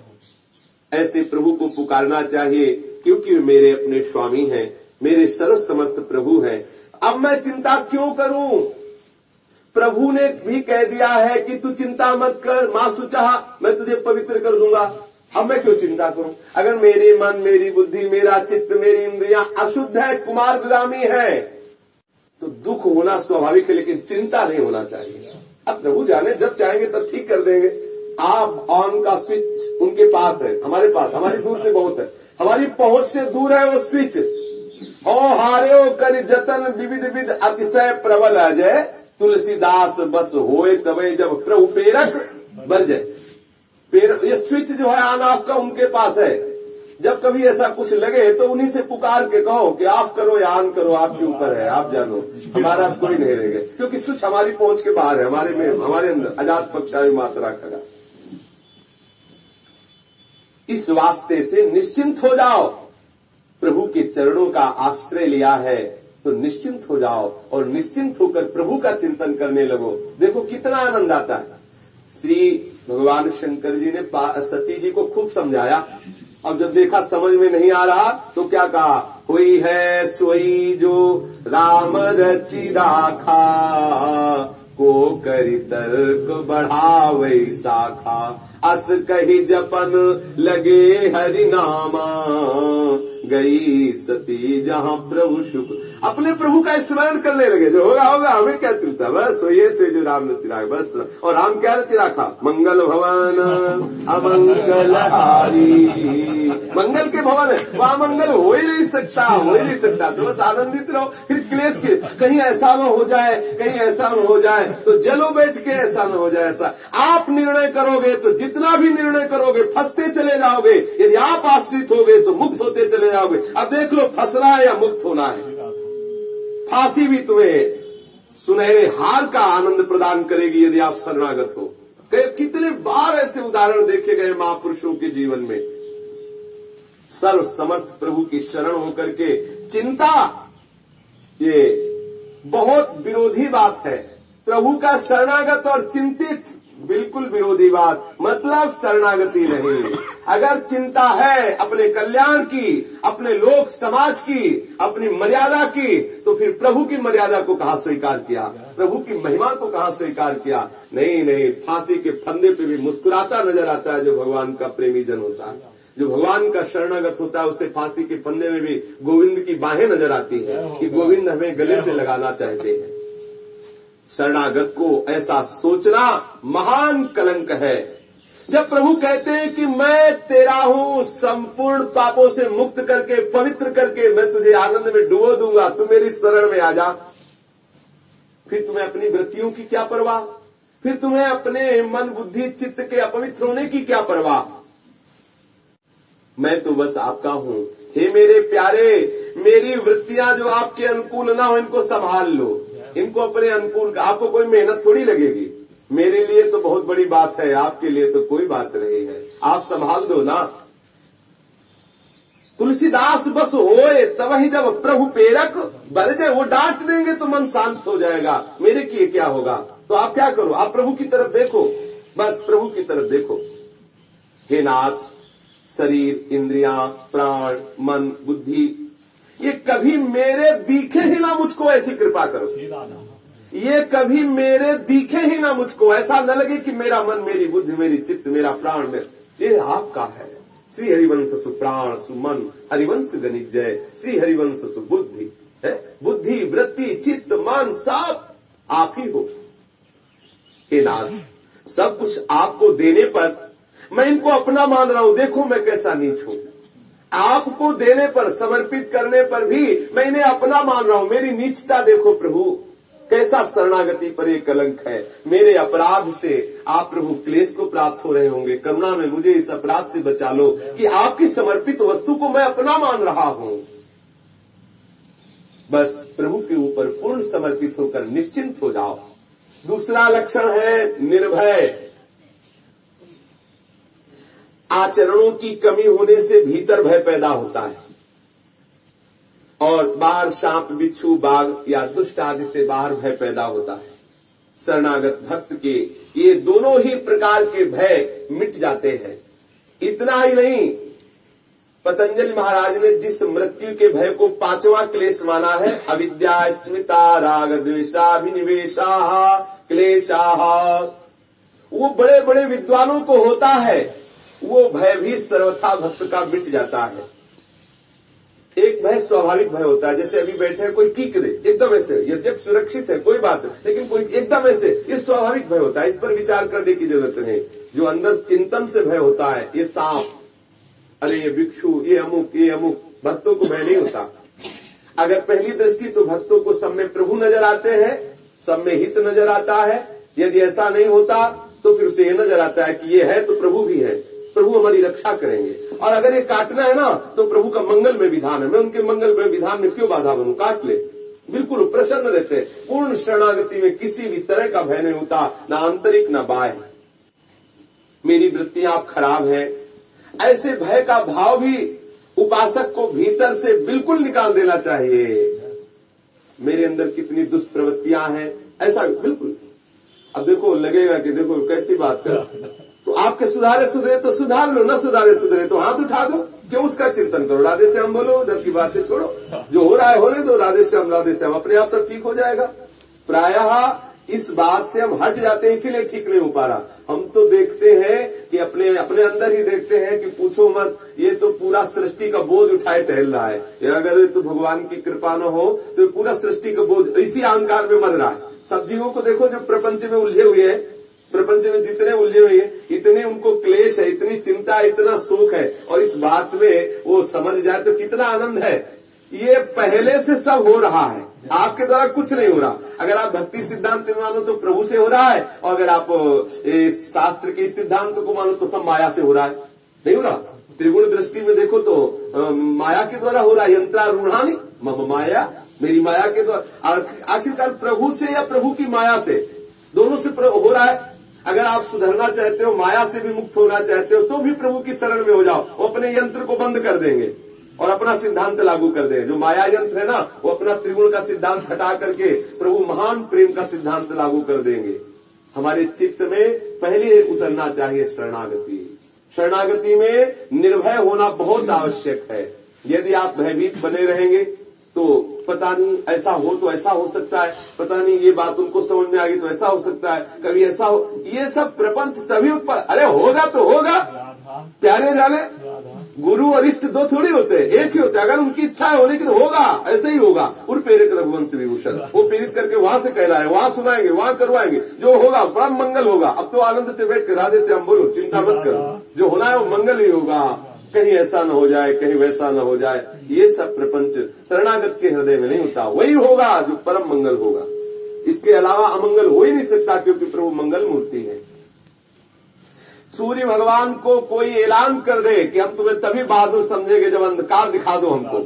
[SPEAKER 1] ऐसे प्रभु को पुकारना चाहिए, क्योंकि मेरे अपने स्वामी हैं, मेरे सर्व समर्थ प्रभु हैं। अब मैं चिंता क्यों करूँ? प्रभु ने भी कह दिया है कि तू चिंता मत कर, माँ सुचाह, मैं तुझे पवित्र कर दूँगा। अब मैं क्यों चिंता करूँ? अगर मेरी मन, मेरी बुद्धि, मेरा चित्त, मेरी इंद्रियाँ अशुद्ध है, कुमार विगामी है तो दुख होना स्वाभाविक है, लेकिन चिंता नहीं होना चाहिए। अब प्रभु जाने, जब चाहेंगे तब ठीक कर देंगे। आप ऑन का स्विच उनके पास है, हमारे पास, हमारी दूर से बहुत है। हमारी पहुँच से दूर है वो स्विच हो हारे कर जतन विविध विध अतिशय प्रबल अजय। तुलसीदास बस होए तबे जब प्रभु प्रेरक बन जाए। ये स्विच जो है ऑन ऑफ़ का उनके पास है। जब कभी ऐसा कुछ लगे तो उन्हीं से पुकार के कहो कि आप करो या ऑन करो, आपके ऊपर है, आप जानो। हमारा कोई नहीं रहेगा। क्योंकि स्विच हमारी पहुँच के बाहर है, हमारे में, हमारे अंदर आज़ाद पक्षायु मात्रा खड़ा इस वास्ते से निश्चिंत हो जाओ। प्रभु के चरणों का आश्रय लिया है तो निश्चिंत हो जाओ और निश्चिंत होकर प्रभु का चिंतन करने लगो। देखो कितना आनंद आता है। श्री भगवान शंकर जी ने सती जी को खूब समझाया। अब जब देखा समझ में नहीं आ रहा तो क्या कहा? हुई है सोई जो राम रचि राखा, को करी तर्क बढ़ावे शाखा अस कही जपन लगे हरि नामा गई सती जहाँ प्रभु सुख अपने प्रभु का स्मरण करने लगे, जो होगा होगा, हमें क्या चिंता? बस ये से जो राम ने चिरा बस। और राम क्या रचि रखा मंगल भवन, अमंगल हारी। मंगल के भवन है, वहाँ मंगल हो ही नहीं सकता, हो ही नहीं सकता। तो बस आनंदित रहो, फिर क्लेश के कहीं ऐसा न हो जाए, कहीं ऐसा न हो जाए तो जलो बैठ के ऐसा न हो जाए, ऐसा। आप निर्णय करोगे तो जितना भी निर्णय करोगे, फंसते चले जाओगे। यदि आप आश्रित होगे तो मुक्त होते चले जाओगे अब देख लो, फंसना है या मुक्त होना है। फांसी भी तुम्हें सुनहरे हार का आनंद प्रदान करेगी यदि आप शरणागत हो। कितने बार ऐसे उदाहरण देखे गए महापुरुषों के जीवन में। सर्व समर्थ प्रभु की शरण होकर के चिंता, ये बहुत विरोधी बात है। प्रभु का शरणागत और चिंतित बिल्कुल विरोधी बात मतलब शरणागति नहीं। अगर चिंता है अपने कल्याण की, अपने लोक समाज की, अपनी मर्यादा की तो फिर प्रभु की मर्यादा को कहा स्वीकार किया? प्रभु की महिमा को कहा स्वीकार किया? नहीं नहीं, फांसी के फंदे पे भी मुस्कुराता नज़र आता है जो भगवान का प्रेमी जन होता है। जो भगवान का शरणागत होता है, उसे फांसी के फंदे में भी गोविंद की बाहें नज़र आती है कि गोविंद हमें गले से लगाना चाहते हैं। शरणागत को ऐसा सोचना महान कलंक है। जब प्रभु कहते हैं कि मैं तेरा हूँ, संपूर्ण पापों से मुक्त करके, पवित्र करके मैं तुझे आनंद में डुबो दूँगा, तू मेरी शरण में आ जा। फिर तुम्हें अपनी वृत्तियों की क्या परवाह? फिर तुम्हें अपने मन, बुद्धि, चित्त के अपवित्र होने की क्या परवाह? मैं तो बस आपका हूँ। हे मेरे प्यारे, मेरी वृत्तियाँ जो आपके अनुकूल ना हो, इनको संभाल लो। इनको अपने अनुकूल, आपको कोई मेहनत थोड़ी लगेगी। मेरे लिए तो बहुत बड़ी बात है, आपके लिए तो कोई बात नहीं है। आप संभाल दो ना। तुलसीदास बस होए, तब ही जब प्रभु पेरक बढ़ जाए, वो डांट देंगे तो मन शांत हो जाएगा। मेरे किए क्या होगा? तो आप क्या करो? आप प्रभु की तरफ़ देखो। बस प्रभु की तरफ़ देखो। हे नाथ, शरीर, इंद्रियाँ, प्राण, मन, बुद्धि ये कभी मेरे दिखे ही ना मुझको ऐसी कृपा करो। ये कभी मेरे दिखे ही ना मुझको। ऐसा न लगे कि मेरा मन, मेरी बुद्धि, मेरी चित्त, मेरा प्राण ये आपका है। श्री हरिवंश सुप्राण सुमन, हरिवंश गणित जय। श्री हरिवंश सुबुद्धि, है? बुद्धि, वृत्ति, चित्त, मन, सब आप ही। हो नाथ, सब कुछ आपको देने पर मैं इनको अपना मान रहा हूँ। देखो मैं कैसा नीच हूँ। आपको देने पर, समर्पित करने पर भी मैं इन्हें अपना मान रहा हूँ। मेरी नीचता देखो प्रभु। कैसा शरणागति पर एक कलंक है। मेरे अपराध से आप प्रभु क्लेश को प्राप्त हो रहे होंगे। करुणा में मुझे इस अपराध से बचा लो कि आपकी समर्पित वस्तु को मैं अपना मान रहा हूँ। बस प्रभु के ऊपर पूर्ण समर्पित होकर निश्चिंत हो जाओ। दूसरा लक्षण है निर्भय। आचरणों की कमी होने से भीतर भय पैदा होता है। और बाहर सांप, बिच्छू, बाघ या दुष्ट आदि से बाहर भय पैदा होता है। शरणागत भक्त के ये दोनों ही प्रकार के भय मिट जाते हैं। इतना ही नहीं, पतंजलि महाराज ने जिस मृत्यु के भय को पांचवा क्लेश माना है, अविद्या, स्मिता, राग द्वेशाभिनिवेशा क्लेशा वो बड़े बड़े विद्वानों को होता है। वो भय भी सर्वथा भक्त का मिट जाता है। एक भय स्वाभाविक भय होता है, जैसे अभी बैठे हैं, कोई कीक दे एकदम ऐसे, यद्यप सुरक्षित है, कोई बात नहीं, लेकिन कोई एकदम ऐसे, ये स्वाभाविक भय होता है। इस पर विचार करने की ज़रूरत नहीं। जो अंदर चिंतन से भय होता है, ये सांप, अरे ये भिक्षु, ये अमुक ये अमुक, भक्तों को भय नहीं होता। अगर पहली दृष्टि तो भक्तों को सब में प्रभु नज़र आते हैं, सब में हित नज़र आता है। यदि ऐसा नहीं होता तो फिर उसे ये नज़र आता है कि ये है तो प्रभु भी है। प्रभु हमारी रक्षा करेंगे। और अगर ये काटना है ना तो प्रभु का मंगल में विधान है। मैं उनके मंगल में विधान में क्यों बाधा बनू? काट ले। बिल्कुल प्रसन्न रहते। पूर्ण शरणागति में किसी भी तरह का भय नहीं होता, ना आंतरिक, ना बाह्य। मेरी वृत्तियाँ आप खराब है। ऐसे भय का भाव भी उपासक को भीतर से बिल्कुल निकाल देना चाहिए। मेरे अंदर कितनी दुष्प्रवृत्तियाँ हैं, ऐसा बिल्कुल अब देखो, लगेगा कि देखो, कैसी बात कर आपके सुधारे सुधरे तो सुधार लो, न सुधारे सुधरे तो हाथ उठा दो। क्यों उसका चिंतन करो, राधे श्याम बोलो, उधर की बातें छोड़ो। जो हो रहा है होने दो, राधे श्याम राधे श्याम, अपने आप सब ठीक हो जाएगा। प्रायः इस बात से हम हट जाते हैं, इसीलिए ठीक नहीं हो पा रहा। हम तो देखते हैं कि अपने अपने अंदर ही देखते हैं कि पूछो मत, ये तो पूरा सृष्टि का बोझ उठाए टहल रहा है। अगर तो भगवान की कृपा न हो तो पूरा सृष्टि का बोझ इसी अहंकार में मर रहा है। सब जीवों को देखो जो प्रपंच में उलझे हुए हैं प्रपंच में जितने उलझे हुए हैं, इतने उनको क्लेश है, इतनी चिंता, इतना सुख है। और इस बात में वो समझ जाए तो कितना आनंद है। ये पहले से सब हो रहा है। आपके द्वारा कुछ नहीं हो रहा। अगर आप भक्ति सिद्धांत में मानो तो प्रभु से हो रहा है, और अगर आप शास्त्र के सिद्धांत को मानो तो सब माया से हो रहा है। नहीं हो रहा? त्रिगुण दृष्टि में देखो तो माया के द्वारा हो रहा है। यंत्रारूढ़ानी मम माया, मेरी माया के द्वारा। आखिरकार प्रभु से या प्रभु की माया से? दोनों से हो रहा है। अगर आप सुधरना चाहते हो, माया से भी मुक्त होना चाहते हो तो भी प्रभु की शरण में हो जाओ। वो अपने यंत्र को बंद कर देंगे और अपना सिद्धांत लागू कर देंगे। जो माया यंत्र है ना, वो अपना त्रिगुण का सिद्धांत हटा करके प्रभु महान प्रेम का सिद्धांत लागू कर देंगे। हमारे चित्त में पहले उतरना चाहिए शरणागति। शरणागति में निर्भय होना बहुत आवश्यक है। यदि आप भयभीत बने रहेंगे तो पता नहीं, ऐसा हो तो ऐसा हो सकता है। पता नहीं, ये बात उनको समझ में आ गई तो ऐसा हो सकता है। कभी ऐसा हो, ये सब प्रपंच तभी उत्पन्न, अरे होगा तो होगा। प्यारे जाने, गुरु और इष्ट दो थोड़ी होते हैं, एक ही होते हैं। अगर उनकी इच्छा होने की तो होगा, ऐसे ही होगा। और प्रेरित रघुवंश विभूषण, वो प्रेरित करके वहाँ से कह रहा है वहाँ सुनाएँगे, वहाँ करवाएँगे। जो होगा बड़ा मंगल होगा। अब तो आनंद से बैठ कर राधे से हम बोलो चिंता मत करो। जो होना है वो मंगल ही होगा। कहीं ऐसा न हो जाए, कहीं वैसा न हो जाए, ये सब प्रपंच शरणागत के हृदय में नहीं होता। वही होगा जो परम मंगल होगा। इसके अलावा अमंगल हो ही नहीं सकता क्योंकि प्रभु मंगल मूर्ति है। सूर्य भगवान को कोई ऐलान कर दे कि हम तुम्हें तभी बहादुर समझेंगे जब अंधकार दिखा दो हमको।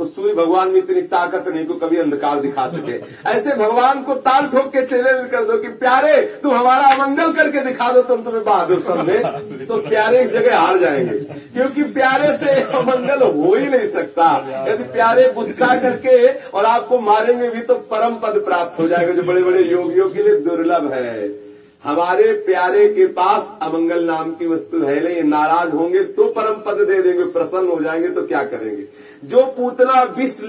[SPEAKER 1] तो सूर्य भगवान में इतनी ताकत नहीं को कभी अंधकार दिखा सके। ऐसे भगवान को ताल ठोक के चैलेंज कर दो कि, प्यारे, तुम हमारा अमंगल करके दिखा दो, तुम तुम्हें बहादुर समझे तो प्यारे इस जगह हार जाएँगे। क्योंकि प्यारे से अमंगल हो ही नहीं सकता। यदि प्यारे गुस्सा करके और आपको मारेंगे भी तो परम पद प्राप्त हो जाएगा, जो बड़े बड़े योगियों के लिए दुर्लभ है। हमारे प्यारे के पास अमंगल नाम की वस्तु है, नहीं, नाराज़ होंगे तो परम पद दे देंगे, प्रसन्न हो जाएँगे तो क्या करेंगे? जो पूतना विष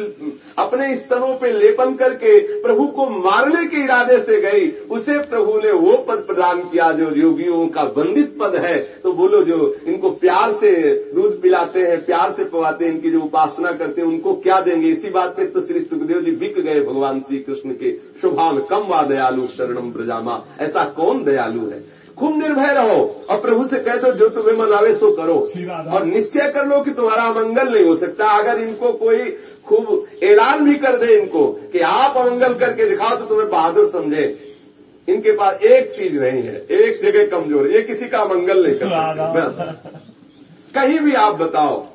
[SPEAKER 1] अपने स्तनों पे लेपन करके प्रभु को मारने के इरादे से गई, उसे प्रभु ने वो पद प्रदान किया जो योगियों का वंदित पद है। तो बोलो जो इनको प्यार से दूध पिलाते हैं, प्यार से पवाते हैं, इनकी जो उपासना करते हैं, उनको क्या देंगे? इसी बात पे तो श्री सुखदेव जी बिक गए भगवान श्री कृष्ण के शुभान कम वा दयालु शरणम प्रजामा ऐसा कौन दयालु है? खूब निर्भय रहो और प्रभु से कह दो जो तुम्हें मनावे सो करो। और निश्चय कर लो कि तुम्हारा अमंगल नहीं हो सकता। अगर इनको कोई खूब ऐलान भी कर दे इनको कि आप अमंगल करके दिखाओ तो तुम्हें बहादुर समझे। इनके पास एक चीज़ नहीं है। एक जगह कमज़ोर ये किसी का अमंगल नहीं कर सकते। कहीं भी आप बताओ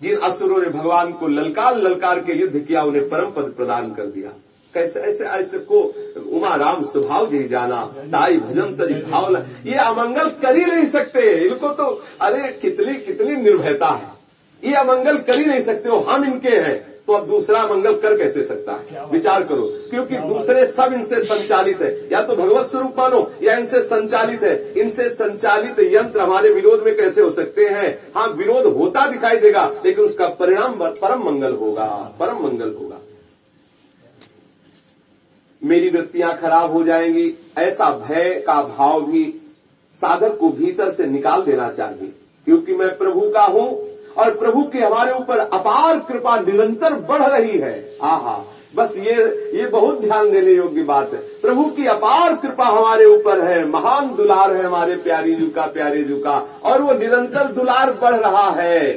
[SPEAKER 1] जिन असुरों ने भगवान को ललकार ललकार के युद्ध किया उन्हें परम पद प्रदान कर दिया। कैसे ऐसे ऐसे को उमा राम स्वभाव जी जाना ताई भजन तरी भाव ये अमंगल कर ही नहीं सकते। इनको तो अरे कितनी कितनी निर्भयता है। ये अमंगल कर ही नहीं सकते हो हम इनके हैं। तो अब दूसरा मंगल कर कैसे सकता है? विचार करो क्योंकि दूसरे सब इनसे संचालित है। या तो भगवत स्वरूप मानो या इनसे संचालित है। इनसे संचालित यंत्र हमारे विरोध में कैसे हो सकते हैं? हाँ विरोध होता दिखाई देगा लेकिन उसका परिणाम परम मंगल होगा परम मंगल होगा। मेरी वृत्तियाँ खराब हो जाएँगी, ऐसा भय का भाव भी साधक को भीतर से निकाल देना चाहिए, क्योंकि मैं प्रभु का हूँ और प्रभु की हमारे ऊपर अपार कृपा निरंतर बढ़ रही है। आहा, बस ये ये बहुत ध्यान देने योग्य बात है। प्रभु की अपार कृपा हमारे ऊपर है, महान दुलार है हमारे प्यारी जू का, प्यारे जू का, और वो निरंतर दुलार बढ़ रहा है।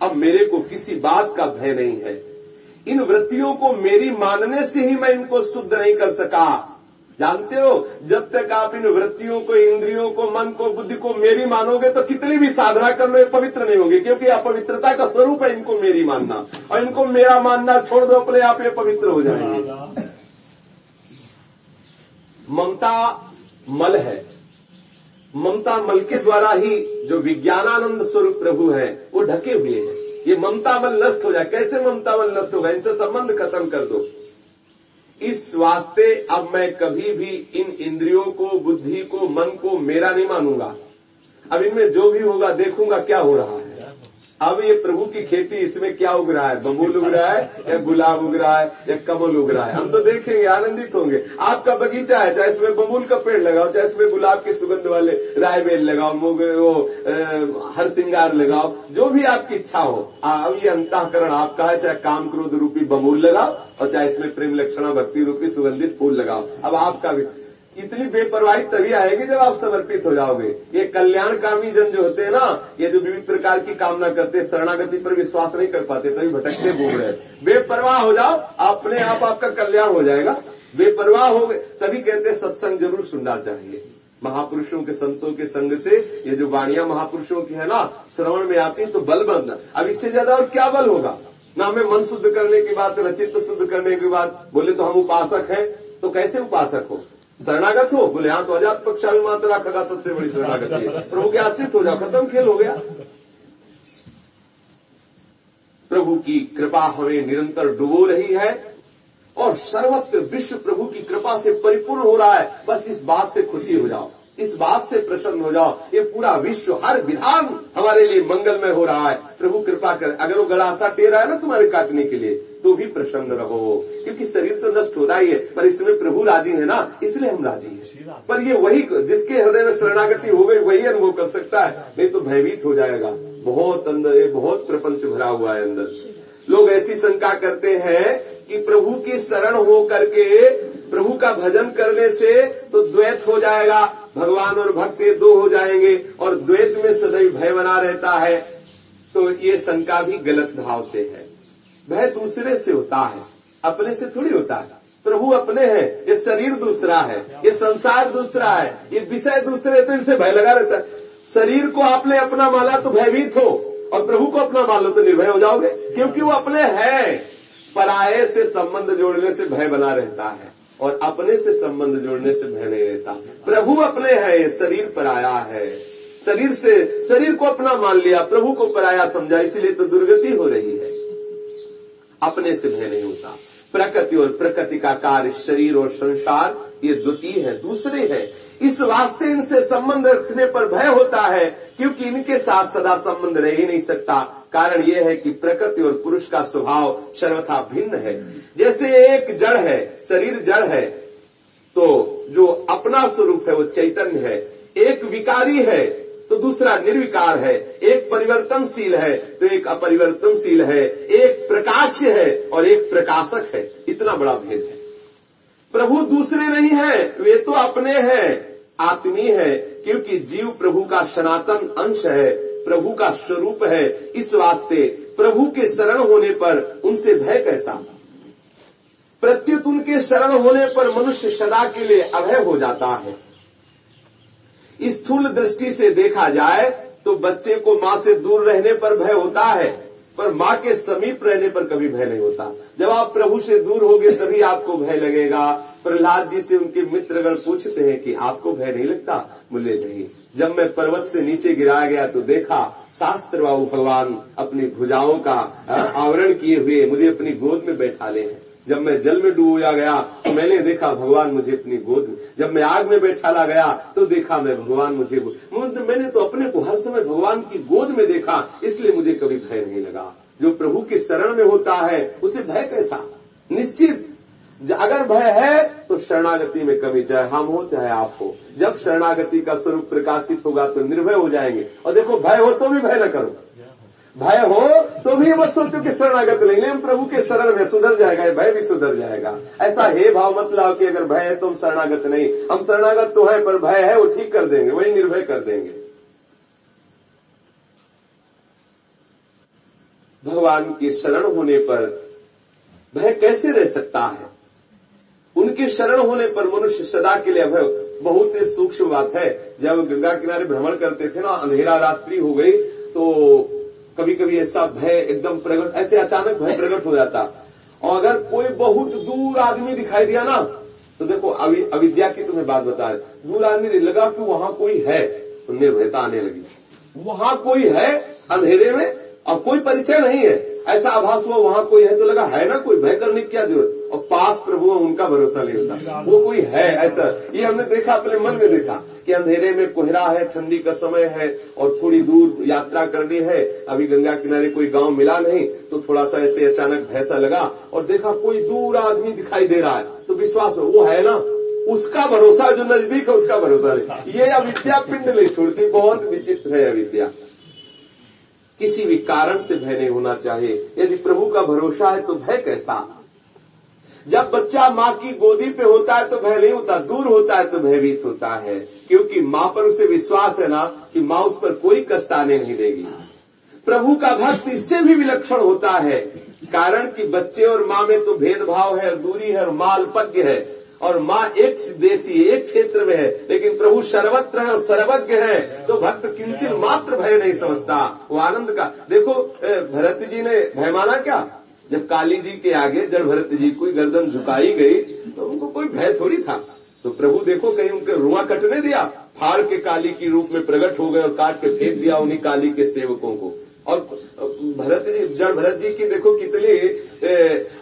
[SPEAKER 1] अब मेरे को किसी बात का भय नहीं है। इन वृत्तियों को मेरी मानने से ही मैं इनको शुद्ध नहीं कर सका। जानते हो, जब तक आप इन वृत्तियों को, इंद्रियों को, मन को, बुद्धि को मेरी मानोगे तो कितनी भी साधना कर लो ये पवित्र नहीं होगी, क्योंकि अपवित्रता का स्वरूप है इनको मेरी मानना। और इनको मेरा मानना छोड़ दो, अपने आप ये पवित्र हो जाएँगे। ममता मल है। ममता मल के द्वारा ही जो विज्ञानानंद स्वरूप प्रभु है, वो ढके हुए हैं। ये ममता बल नष्ट हो जाए। कैसे ममता बल नष्ट होगा? इनसे संबंध खत्म कर दो। इस वास्ते अब मैं कभी भी इन इंद्रियों को, बुद्धि को, मन को मेरा नहीं मानूँगा। अब इनमें जो भी होगा, देखूँगा क्या हो रहा है। अब ये प्रभु की खेती इसमें क्या उग रहा है? बबूल उग रहा है या गुलाब उग रहा है या कमल उग रहा है? हम तो देखेंगे, आनंदित होंगे। आपका बगीचा है, चाहे इसमें बबूल का पेड़ लगाओ, चाहे इसमें गुलाब के सुगंध वाले रायबेल लगाओ, मुग, वो हर सिंगार लगाओ, जो भी आपकी इच्छा हो अब ये अंतकरण आपका है, चाहे काम क्रोध रूपी बबूल लगाओ और चाहे इसमें प्रेम लक्षणा भक्ति रूपी सुगंधित फूल लगाओ। अब आपका इतनी बेपरवाही तभी आएगी जब आप समर्पित हो जाओगे। ये कल्याणकामी जन जो होते हैं ना, ये जो विविध प्रकार की कामना करते हैं, शरणागति पर विश्वास नहीं कर पाते, तभी भटकते घूम रहे बेपरवाह हो जाओ, अपने आप आपका कल्याण हो जाएगा। बेपरवाह हो गए, तभी कहते हैं, सत्संग ज़रूर सुनना चाहिए। महापुरुषों के संतों के संग से, ये जो वाणिया महापुरुषों की है ना, श्रवण में आती है तो बल बनना अब इससे ज़्यादा और क्या बल होगा? ना हमें मन शुद्ध करने की बात, रचित शुद्ध करने की बात, बोले तो हम उपासक हैं तो कैसे उपासक हो? शरणागत हो बोले हाँ तो अजात पक्षा मात्रा खगा सबसे बड़ी शरणागति है प्रभु के आश्रित हो जाओ खत्म खेल हो गया। प्रभु की कृपा हमें निरंतर डुबो रही है और सर्वत्र विश्व प्रभु की कृपा से परिपूर्ण हो रहा है। बस इस बात से खुशी हो जाओ इस बात से प्रसन्न हो जाओ ये पूरा विश्व हर विधान हमारे लिए मंगलमय हो रहा है। प्रभु कृपा कर अगर वो गड़ासा टेरा है ना तुम्हारे काटने के लिए तो भी प्रसन्न रहो क्योंकि शरीर तो नष्ट हो रहा ही है पर इसमें प्रभु राज़ी है ना इसलिए हम राज़ी हैं। पर ये वही जिसके हृदय में शरणागति हो गई वही अनुभव कर सकता है नहीं तो भयभीत हो जाएगा। बहुत अंदर ये बहुत प्रपंच भरा हुआ है अंदर। लोग ऐसी शंका करते हैं कि प्रभु की शरण हो करके प्रभु का भजन करने से तो द्वैत हो जाएगा भगवान और भक्त दो हो जाएँगे और द्वैत में सदैव भय बना रहता है। तो ये शंका भी गलत भाव से है। भय दूसरे से होता है, अपने से थोड़ी होता है। प्रभु अपने हैं, ये शरीर दूसरा है, ये संसार दूसरा है, ये विषय दूसरे तो इनसे भय लगा रहता है। शरीर को आपने अपना माना तो भयभीत हो, और प्रभु को अपना मान लो तो निर्भय हो जाओगे, क्योंकि वो अपने हैं। पराये से संबंध जोड़ने से भय बना रहता है, और अपने से संबंध जोड़ने से भय नहीं रहता। प्रभु अपने हैं शरीर पराया है। शरीर से, शरीर को अपना मान लिया, प्रभु को पराया समझा, इसीलिए तो दुर्गति हो रही है। अपने से भय नहीं होता। प्रकृति और प्रकृति का कार्य शरीर और संसार, ये द्वितीय है, दूसरे है। इस वास्ते इनसे संबंध रखने पर भय होता है, क्योंकि इनके साथ सदा संबंध रह ही नहीं सकता। कारण यह है कि प्रकृति और पुरुष का स्वभाव सर्वथा भिन्न है। जैसे एक जड़ है, शरीर जड़ है तो जो अपना स्वरूप है, वो चैतन्य है। एक विकारी है तो दूसरा निर्विकार है, एक परिवर्तनशील है तो एक अपरिवर्तनशील है, एक प्रकाश्य है और एक प्रकाशक है। इतना बड़ा भेद है। प्रभु दूसरे नहीं है, वे तो अपने हैं। आत्मी है, क्योंकि जीव प्रभु का सनातन अंश है, प्रभु का स्वरूप है। इस वास्ते प्रभु के शरण होने पर उनसे भय कैसा प्रत्युत उनके शरण होने पर मनुष्य सदा के लिए अभय हो जाता है। स्थूल दृष्टि से देखा जाए तो बच्चे को माँ से दूर रहने पर भय होता है, पर माँ के समीप रहने पर कभी भय नहीं होता। जब आप प्रभु से दूर होगे तभी आपको भय लगेगा। प्रहलाद जी से उनके मित्रगण पूछते हैं कि आपको भय नहीं लगता? मुझे नहीं। जब मैं पर्वत से नीचे गिराया गया तो देखा शास्त्र बाबू भगवान अपनी भुजाओं का आवरण किए हुए मुझे अपनी गोद में बैठा ले जब मैं जल में डूबा गया मैंने देखा भगवान मुझे अपनी गोद जब मैं आग में बैठाला गया तो देखा मैं भगवान मुझे मैंने तो अपने को हर समय भगवान की गोद में देखा, इसलिए मुझे कभी भय नहीं लगा। जो प्रभु की शरण में होता है, उसे भय कैसा? निश्चित। अगर भय है तो शरणागति में कमी, चाहे हम हो, चाहे आप हो। जब शरणागति का स्वरूप प्रकाशित होगा तो निर्भय हो जाएँगे। और देखो, भय हो तो भी भय न करो। भय हो तो भी मत सोचो कि शरणागत नहीं हम प्रभु के शरण में सुधर जाएगा भय भी सुधर जाएगा। ऐसा हे भाव मत लाओ कि अगर भय है तो हम शरणागत नहीं। हम शरणागत तो है, पर भय है, वो ठीक कर देंगे, वही निर्भय कर देंगे। भगवान के शरण होने पर भय कैसे रह सकता है? उनके शरण होने पर मनुष्य सदा के लिए अभय, बहुत ही सूक्ष्म बात है। जब गंगा किनारे भ्रमण करते थे ना, अंधेरा रात्रि हो गई तो कभी कभी ऐसा भय एकदम प्रकट ऐसे अचानक भय प्रकट हो जाता। और अगर कोई बहुत दूर आदमी दिखाई दिया ना तो देखो अभी अविद्या की तुम्हें बात बता रहे दूर आदमी लगा कि वहाँ कोई है तो निर्भयता आने लगी। वहाँ कोई है, अंधेरे में, और कोई परिचय नहीं है। ऐसा आभास हुआ, वहाँ कोई है तो लगा, है ना कोई? भय करने की क्या ज़रूरत? और पास प्रभु उनका भरोसा नहीं होता। वो कोई है ऐसा। ये हमने देखा, अपने मन में देखा कि अंधेरे में कोहरा है, ठंडी का समय है और थोड़ी दूर यात्रा करनी है। अभी गंगा किनारे कोई गाँव मिला नहीं तो थोड़ा सा ऐसे अचानक भैसा लगा और देखा कोई दूर आदमी दिखाई दे रहा है। तो विश्वास वो है ना? उसका भरोसा जो नज़दीक है, उसका भरोसा नहीं। ये अविद्या पिंड नहीं छोड़ती, बहुत विचित्र है अविद्या। किसी भी कारण से भय नहीं होना चाहिए। यदि प्रभु का भरोसा है तो भय कैसा? जब बच्चा माँ की गोदी पे होता है तो भय नहीं होता, दूर होता है तो भयभीत होता है। क्योंकि माँ पर उसे विश्वास है ना कि माँ उस पर कोई कष्ट आने नहीं देगी। प्रभु का भक्त इससे भी विलक्षण होता है, कारण कि बच्चे और माँ में तो भेदभाव है, दूरी है और माँ अल्पज्ञ है। और माँ एक देशी एक क्षेत्र में है, लेकिन प्रभु सर्वत्र है और सर्वज्ञ है। तो भक्त किंचन मात्र भय नहीं समझता। वो आनंद का, देखो भरत जी ने भय माना क्या? जब काली जी के आगे जड़ भरत जी कोई गर्दन झुकाई गई तो उनको कोई भय थोड़ी था। तो प्रभु देखो कहीं उनके रुआ कटने दिया, फाड़ के काली की रूप में प्रकट हो गए और काट के फेंक दिया उन्हीं काली के सेवकों को। और भरत जी, जड़ भरत जी की देखो कितनी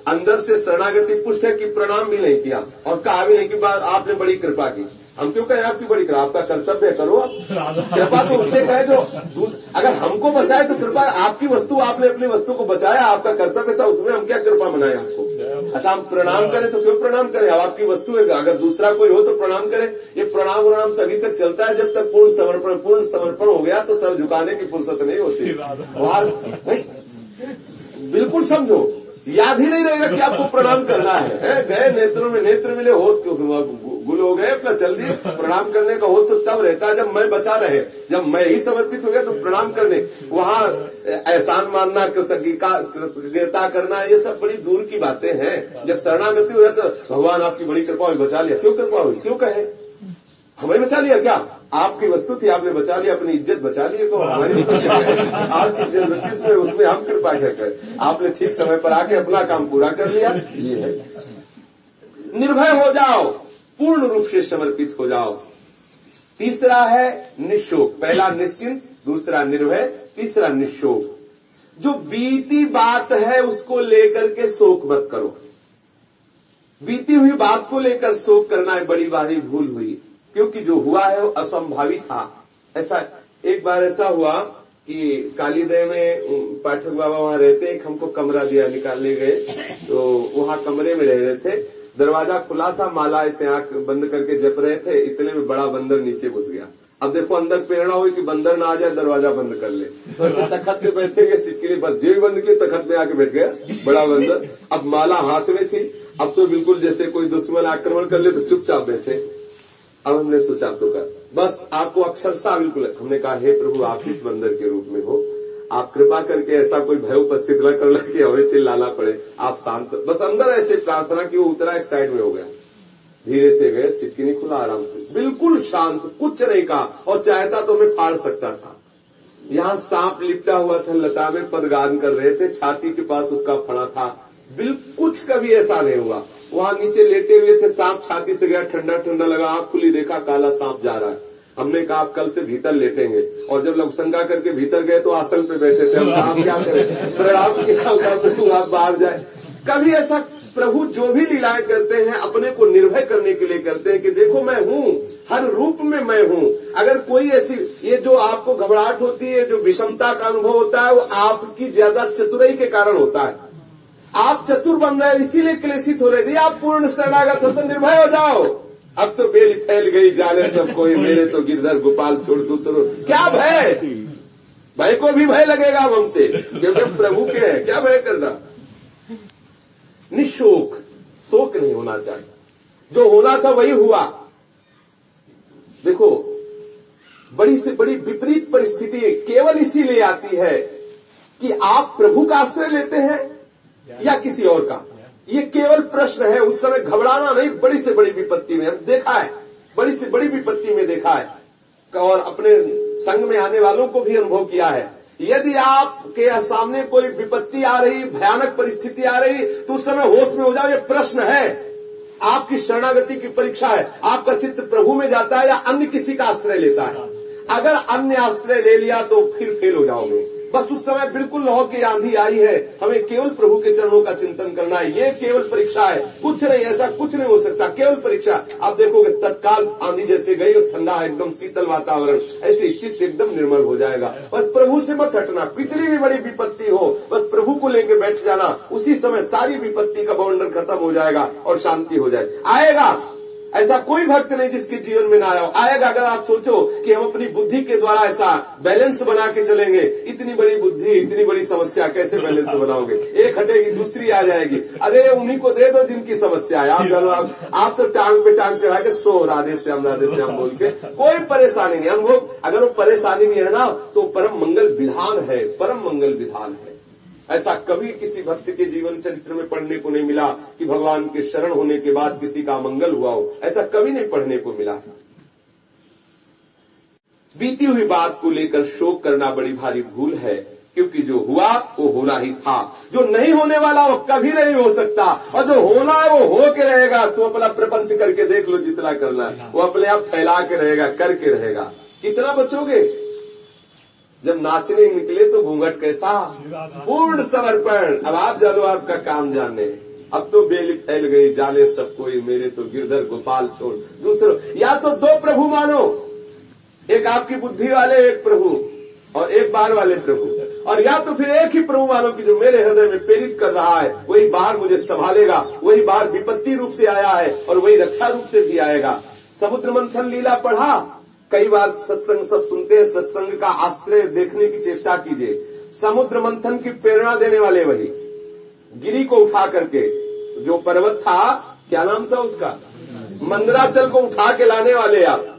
[SPEAKER 1] अंदर से शरणागति पुष्ट है कि प्रणाम भी नहीं किया। और कहा भी नहीं कि आपने बड़ी कृपा की। हम क्यों कहें आपकी बड़ी कृपा आपका कर्तव्य करो कृपा तो उससे कहे जो अगर हमको बचाए तो कृपा आपकी वस्तु आपने अपनी वस्तु को बचाया आपका कर्तव्य था उसमें हम क्या कृपा मनाए आपको? अच्छा हम प्रणाम करें तो क्यों प्रणाम करें? अब आपकी वस्तु है अगर दूसरा कोई हो तो प्रणाम करें। ये प्रणाम प्रणाम तभी तक चलता है जब तक पूर्ण समर्पण पूर्ण समर्पण हो गया तो सर झुकाने की फुर्सत नहीं होती। वहाँ बिल्कुल समझो याद ही नहीं रहेगा कि आपको प्रणाम करना है। गए नेत्रों में नेत्र मिले होश गुल हो गए, अपना जल्दी प्रणाम करने का हो तो तब रहता है जब मैं बचा रहे। जब मैं ही समर्पित हो गया तो प्रणाम करने। वहाँ एहसान मानना, कृतज्ञता करना, ये सब बड़ी दूर की बातें हैं। जब शरणागति हुआ तो भगवान आपकी बड़ी कृपा हुई, बचा लिया। क्यों कृपा हुई? क्यों कहे? हमें बचा लिया क्या? आपकी वस्तु थी, आपने बचा लिया, अपनी इज़्ज़त बचा ली को हमारी आपकी इज़्ज़त उसमें उसमें हम कृपा क्या करें? आपने ठीक समय पर आके अपना काम पूरा कर लिया, ये है। निर्भय हो जाओ। पूर्ण रूप से समर्पित हो जाओ। तीसरा है निशोक, पहला निश्चिंत, दूसरा निर्भय, तीसरा निशोक। जो बीती बात है उसको लेकर के शोक मत करो। बीती हुई बात को लेकर शोक करना एक बड़ी भारी भूल हुई, क्योंकि जो हुआ है वो असंभावी था। ऐसा, एक बार ऐसा हुआ कि कालीदय में पाठक बाबा वहाँ रहते हैं हमको कमरा दिया निकालने गए तो वहाँ कमरे में रह रहे थे। दरवाज़ा खुला था, माला ऐसे आँख बंद करके जप रहे थे, इतने में बड़ा बंदर नीचे घुस गया। अब देखो, अंदर प्रेरणा हुई कि बंदर ना आ जाए, दरवाज़ा बंद कर ले। तो तखत पे बैठे गए, सिक्की बस जेब बंद की तखत में आके बैठ गया बड़ा बंदर। अब माला हाथ में थी, अब तो बिल्कुल जैसे कोई दुश्मन आक्रमण कर ले तो चुपचाप बैठे। अब हमने सोचा तो कर। बस आपको अक्षरशा बिल्कुल, हमने कहा, हे प्रभु, आप इस बंदर के रूप में हो आप कृपा करके ऐसा कोई भय उपस्थित न कर कि हमें चिल्लाना पड़े। आप शांत। बस अंदर ऐसे प्रार्थना की वो उतरा एक साइड में हो गया। धीरे से गए, सिटकी नहीं खुला आराम से। बिल्कुल शांत, कुछ नहीं कहा, और चाहता तो मैं फाड़ सकता था। यहाँ सांप लिपटा हुआ था, लता में पदगान कर रहे थे, छाती के पास उसका फड़ा था। बिल्कुल कुछ कभी ऐसा नहीं हुआ। वहाँ नीचे लेटे हुए थे, सांप छाती से गया ठंडा ठंडा लगा, आँख खुली, देखा, काला सांप जा रहा है। हमने कहा आप कल से भीतर लेटेंगे। और जब लोग शंका करके भीतर गए तो आसन पे बैठे थे। हम आप क्या करें? प्रणाम किया होगा तो आप बाहर जाए। कभी ऐसा प्रभु जो भी लीलाएँ करते हैं, अपने को निर्भय करने के लिए करते हैं कि देखो, मैं हूँ, हर रूप में मैं हूँ। अगर कोई ऐसी, ये जो आपको घबराहट होती है, जो विषमता का अनुभव होता है, वो आपकी ज़्यादा चतुराई के कारण होता है। आप चतुर बन रहे हो, इसीलिए क्लेशित हो रहे थे आप पूर्ण शरणागत हो तो निर्भय हो जाओ। अब तो बेल फैल गई जाने सब कोई, मेरे तो गिरधर गोपाल छोड़ दूसरों। क्या भय? भय को भी भय लगेगा अब हमसे, क्योंकि प्रभु के हैं। क्या भय करना? निशोक, शोक नहीं होना चाहिए। जो होना था वही हुआ। देखो, बड़ी से बड़ी विपरीत परिस्थिति केवल इसीलिए आती है कि आप प्रभु का आश्रय लेते हैं या किसी और का? ये केवल प्रश्न है, उस समय घबराना नहीं, बड़ी से बड़ी विपत्ति में। हम देखा है, बड़ी से बड़ी विपत्ति में देखा है। और अपने संघ में आने वालों को भी अनुभव किया है। यदि आपके सामने कोई विपत्ति आ रही, भयानक परिस्थिति आ रही तो उस समय होश में हो जाओ, ये प्रश्न है। आपकी शरणागति की परीक्षा है। आपका चित्त प्रभु में जाता है या अन्य किसी का आश्रय लेता है? अगर अन्य आश्रय ले लिया तो फिर फेल हो जाओगे। बस उस समय बिल्कुल लौ की आंधी आई है। हमें केवल प्रभु के चरणों का चिंतन करना है। ये केवल परीक्षा है। कुछ नहीं, ऐसा कुछ नहीं हो सकता। केवल परीक्षा। आप देखोगे, तत्काल आंधी जैसे गई और ठंडा एकदम शीतल वातावरण। ऐसे चित्त एकदम निर्मल हो जाएगा। बस प्रभु से मत हटना। कितनी भी बड़ी विपत्ति हो, बस प्रभु को लेकर बैठ जाना। उसी समय सारी विपत्ति का बवंडर खत्म हो जाएगा और शांति हो जाए आएगा। ऐसा कोई भक्त नहीं जिसके जीवन में ना आया आएगा अगर आप सोचो कि हम अपनी बुद्धि के द्वारा ऐसा बैलेंस बना के चलेंगे, इतनी बड़ी बुद्धि, इतनी बड़ी समस्या, कैसे बैलेंस बनाओगे? एक हटेगी, दूसरी आ जाएगी। अरे, उन्हीं को दे दो जिनकी समस्या है। आप जानो, आप आप तो टांग पे टांग चढ़ा के सो, राधे श्याम राधे श्याम बोल के। कोई परेशानी नहीं। अनुभव अगर वो परेशानी भी है ना तो परम मंगल विधान है, परम मंगल विधान है। ऐसा कभी किसी भक्त के जीवन चरित्र में पढ़ने को नहीं मिला कि भगवान के शरण होने के बाद किसी का मंगल हुआ हो। ऐसा कभी नहीं पढ़ने को मिला। बीती हुई बात को लेकर शोक करना बड़ी भारी भूल है, क्योंकि जो हुआ, वो होना ही था। जो नहीं होने वाला, वो कभी नहीं हो सकता। और जो होना है वो हो के रहेगा। तो अपना प्रपंच करके देख लो जितना करना है। वो अपने आप फैला के रहेगा, करके रहेगा। कितना बचोगे? जब नाचने निकले तो घूंघट कैसा पूर्ण समर्पण। अब आप जानो आपका काम जाने। अब तो बेली फैल गई, जाने सब कोई, मेरे तो गिरधर गोपाल छोड़ दूसरों। या तो दो प्रभु मानो, एक आपकी बुद्धि वाले, एक प्रभु, और एक बार वाले प्रभु। और या तो फिर एक ही प्रभु मानो कि जो मेरे हृदय में प्रेरित कर रहा है, वही बाहर मुझे संभालेगा, वही बाहर विपत्ति रूप से आया है, और वही रक्षा रूप से भी आएगा। समुद्र मंथन लीला पढ़ा कई बार सत्संग सब सुनते हैं, सत्संग का आश्रय देखने की चेष्टा कीजिए। समुद्र मंथन की प्रेरणा देने वाले वही। गिरी को उठा करके, जो पर्वत था, क्या नाम था उसका? मंदराचल को उठा के लाने वाले आप।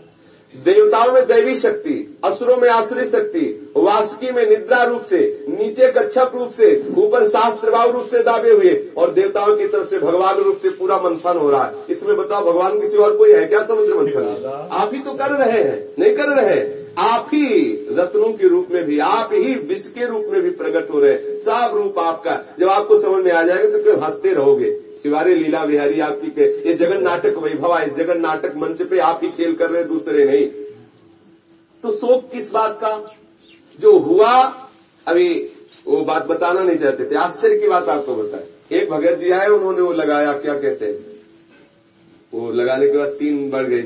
[SPEAKER 1] देवताओं में दैवी शक्ति, असुरों में आश्रय शक्ति, वासुकी में निद्रा रूप से, नीचे कच्छप रूप से, ऊपर शास्त्र भाव रूप से दाबे हुए, और देवताओं की तरफ़ से भगवान रूप से पूरा मंथन हो रहा है। इसमें बताओ, भगवान किसी और कोई है क्या समुद्र मंथन? आप ही तो कर रहे हैं, नहीं कर रहे आप ही रत्नों के रूप में भी, आप ही विश्व के रूप में भी प्रकट हो रहे सब रूप आपका। जब आपको समझ में आ जाएगा तो हँसते रहोगे। तिवारी लीला बिहारी आपकी के ये जगन नाटक वैभव इस जगन नाटक मंच पे आप ही खेल कर रहे दूसरे नहीं। तो शोक किस बात का? जो हुआ अभी वो बात बताना नहीं चाहते थे। आश्चर्य की बात आपको बताए। एक भगत जी आए उन्होंने वो लगाया क्या कहते हैं? वो लगाने के बाद तीन बढ़ गई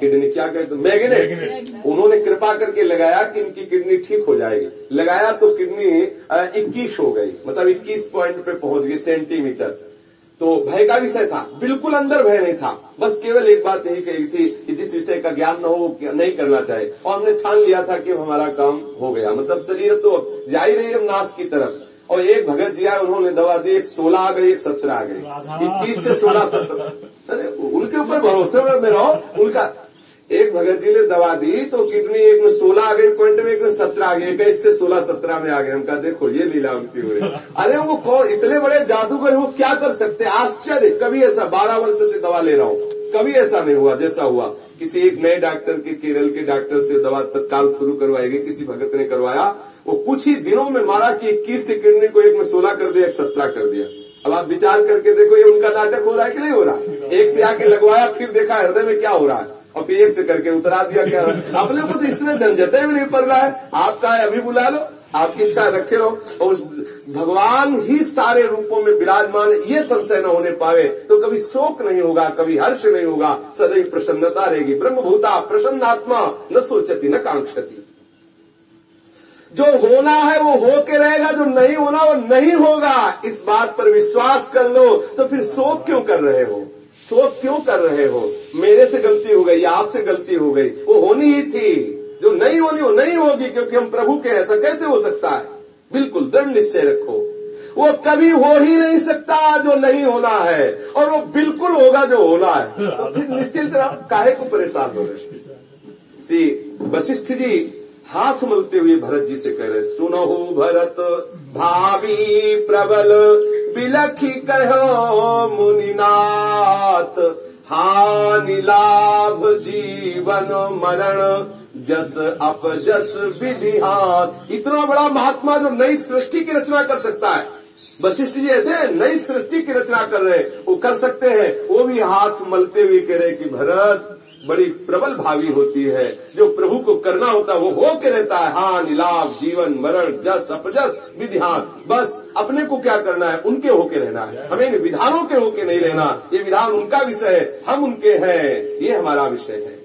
[SPEAKER 1] किडनी क्या कहते तो? मैग्नेट। उन्होंने कृपा करके लगाया कि इनकी किडनी ठीक हो जाएगी। लगाया तो किडनी इक्कीस हो गई। मतलब इक्कीस पॉइंट पे पहुँच गई सेंटीमीटर। तो भय का विषय था। बिल्कुल अंदर भय नहीं था। बस केवल एक बात यही कही थी कि जिस विषय का ज्ञान न हो नहीं करना चाहे। और हमने ठान लिया था कि हमारा काम हो गया। मतलब शरीर तो जा ही रही हम नाश की तरफ़। और एक भगत जी आए उन्होंने दवा दी एक सोलह आ गई एक सत्रह आ गई। इक्कीस से सोलह सत्रह। अरे उनके ऊपर भरोसे में रहो उनका एक भगत जी ने दवा दी तो कितनी, एक में सोलह आ गई, पॉइंट में एक में सत्रह आ गई इक्कीस से सोलह सत्रह में आ गए, हम कहा, देखो, ये लीला उनकी हो रही अरे, वो कौन, इतने बड़े जादूगर वो क्या कर सकते आश्चर्य! कभी ऐसा, बारह वर्ष से दवा ले रहा हूँ। कभी ऐसा नहीं हुआ, जैसा हुआ। किसी एक नए डॉक्टर के, केरल के डॉक्टर से दवा तत्काल शुरू करवाई गई किसी भगत ने करवाया। वो कुछ ही दिनों में मारा कि इक्कीस से किडनी को एक में सोलह कर दिया, एक सत्रह कर दिया। अब आप विचार करके देखो, ये उनका नाटक हो रहा है कि नहीं हो रहा? है एक से आके लगवाया, फिर देखा, हृदय में क्या हो रहा है? और फिर एक से करके उतरा दिया क्या अपने को तो इसमें झंझटे में नहीं पड़ रहा है। आपका है अभी बुला लो, आपकी इच्छा रखे रहो। और उस भगवान ही सारे रूपों में विराजमान, ये संशय न होने पावे। तो कभी शोक नहीं होगा, कभी हर्ष नहीं होगा। सदैव प्रसन्नता रहेगी। ब्रह्मभूता प्रसन्नात्मा न सोचती, न कांक्षती। जो होना है, वो हो के रहेगा। जो नहीं होना, वो नहीं होगा। इस बात पर विश्वास कर लो तो फिर शोक क्यों कर रहे हो? शोक क्यों कर रहे हो? मेरे से गलती हो गई, आपसे गलती हो गई। वो होनी ही थी। जो नहीं होनी, वो नहीं होगी, क्योंकि हम प्रभु के ऐसा कैसे हो सकता है? बिल्कुल, दृढ़ निश्चय रखो। वो कभी हो ही नहीं सकता जो नहीं होना है। और वो बिल्कुल होगा जो होना है। तो फिर निश्चित काहे को परेशान हो रहे सी, वशिष्ठ जी, हाथ मलते हुए भरत जी से कह रहे सुनो भरत भावी प्रबल बिलखी कहो, मुनिनाथ। हानि लाभ जीवन मरण, जस अपजस विधि हाथ इतना बड़ा महात्मा जो नई सृष्टि की रचना कर सकता है। वशिष्ठ जी ऐसे नई सृष्टि की रचना कर रहे वो कर सकते हैं। वो भी हाथ मलते हुए कह रहे कि, भरत बड़ी प्रबल भावी होती है। जो प्रभु को करना होता है वो हो के रहता है। हान लाभ जीवन, मरण, जस, अपजस विधान बस अपने को क्या करना है? उनके होके रहना है। हमें विधानों के होके नहीं रहना। ये विधान उनका विषय है। हम उनके हैं। ये हमारा विषय है।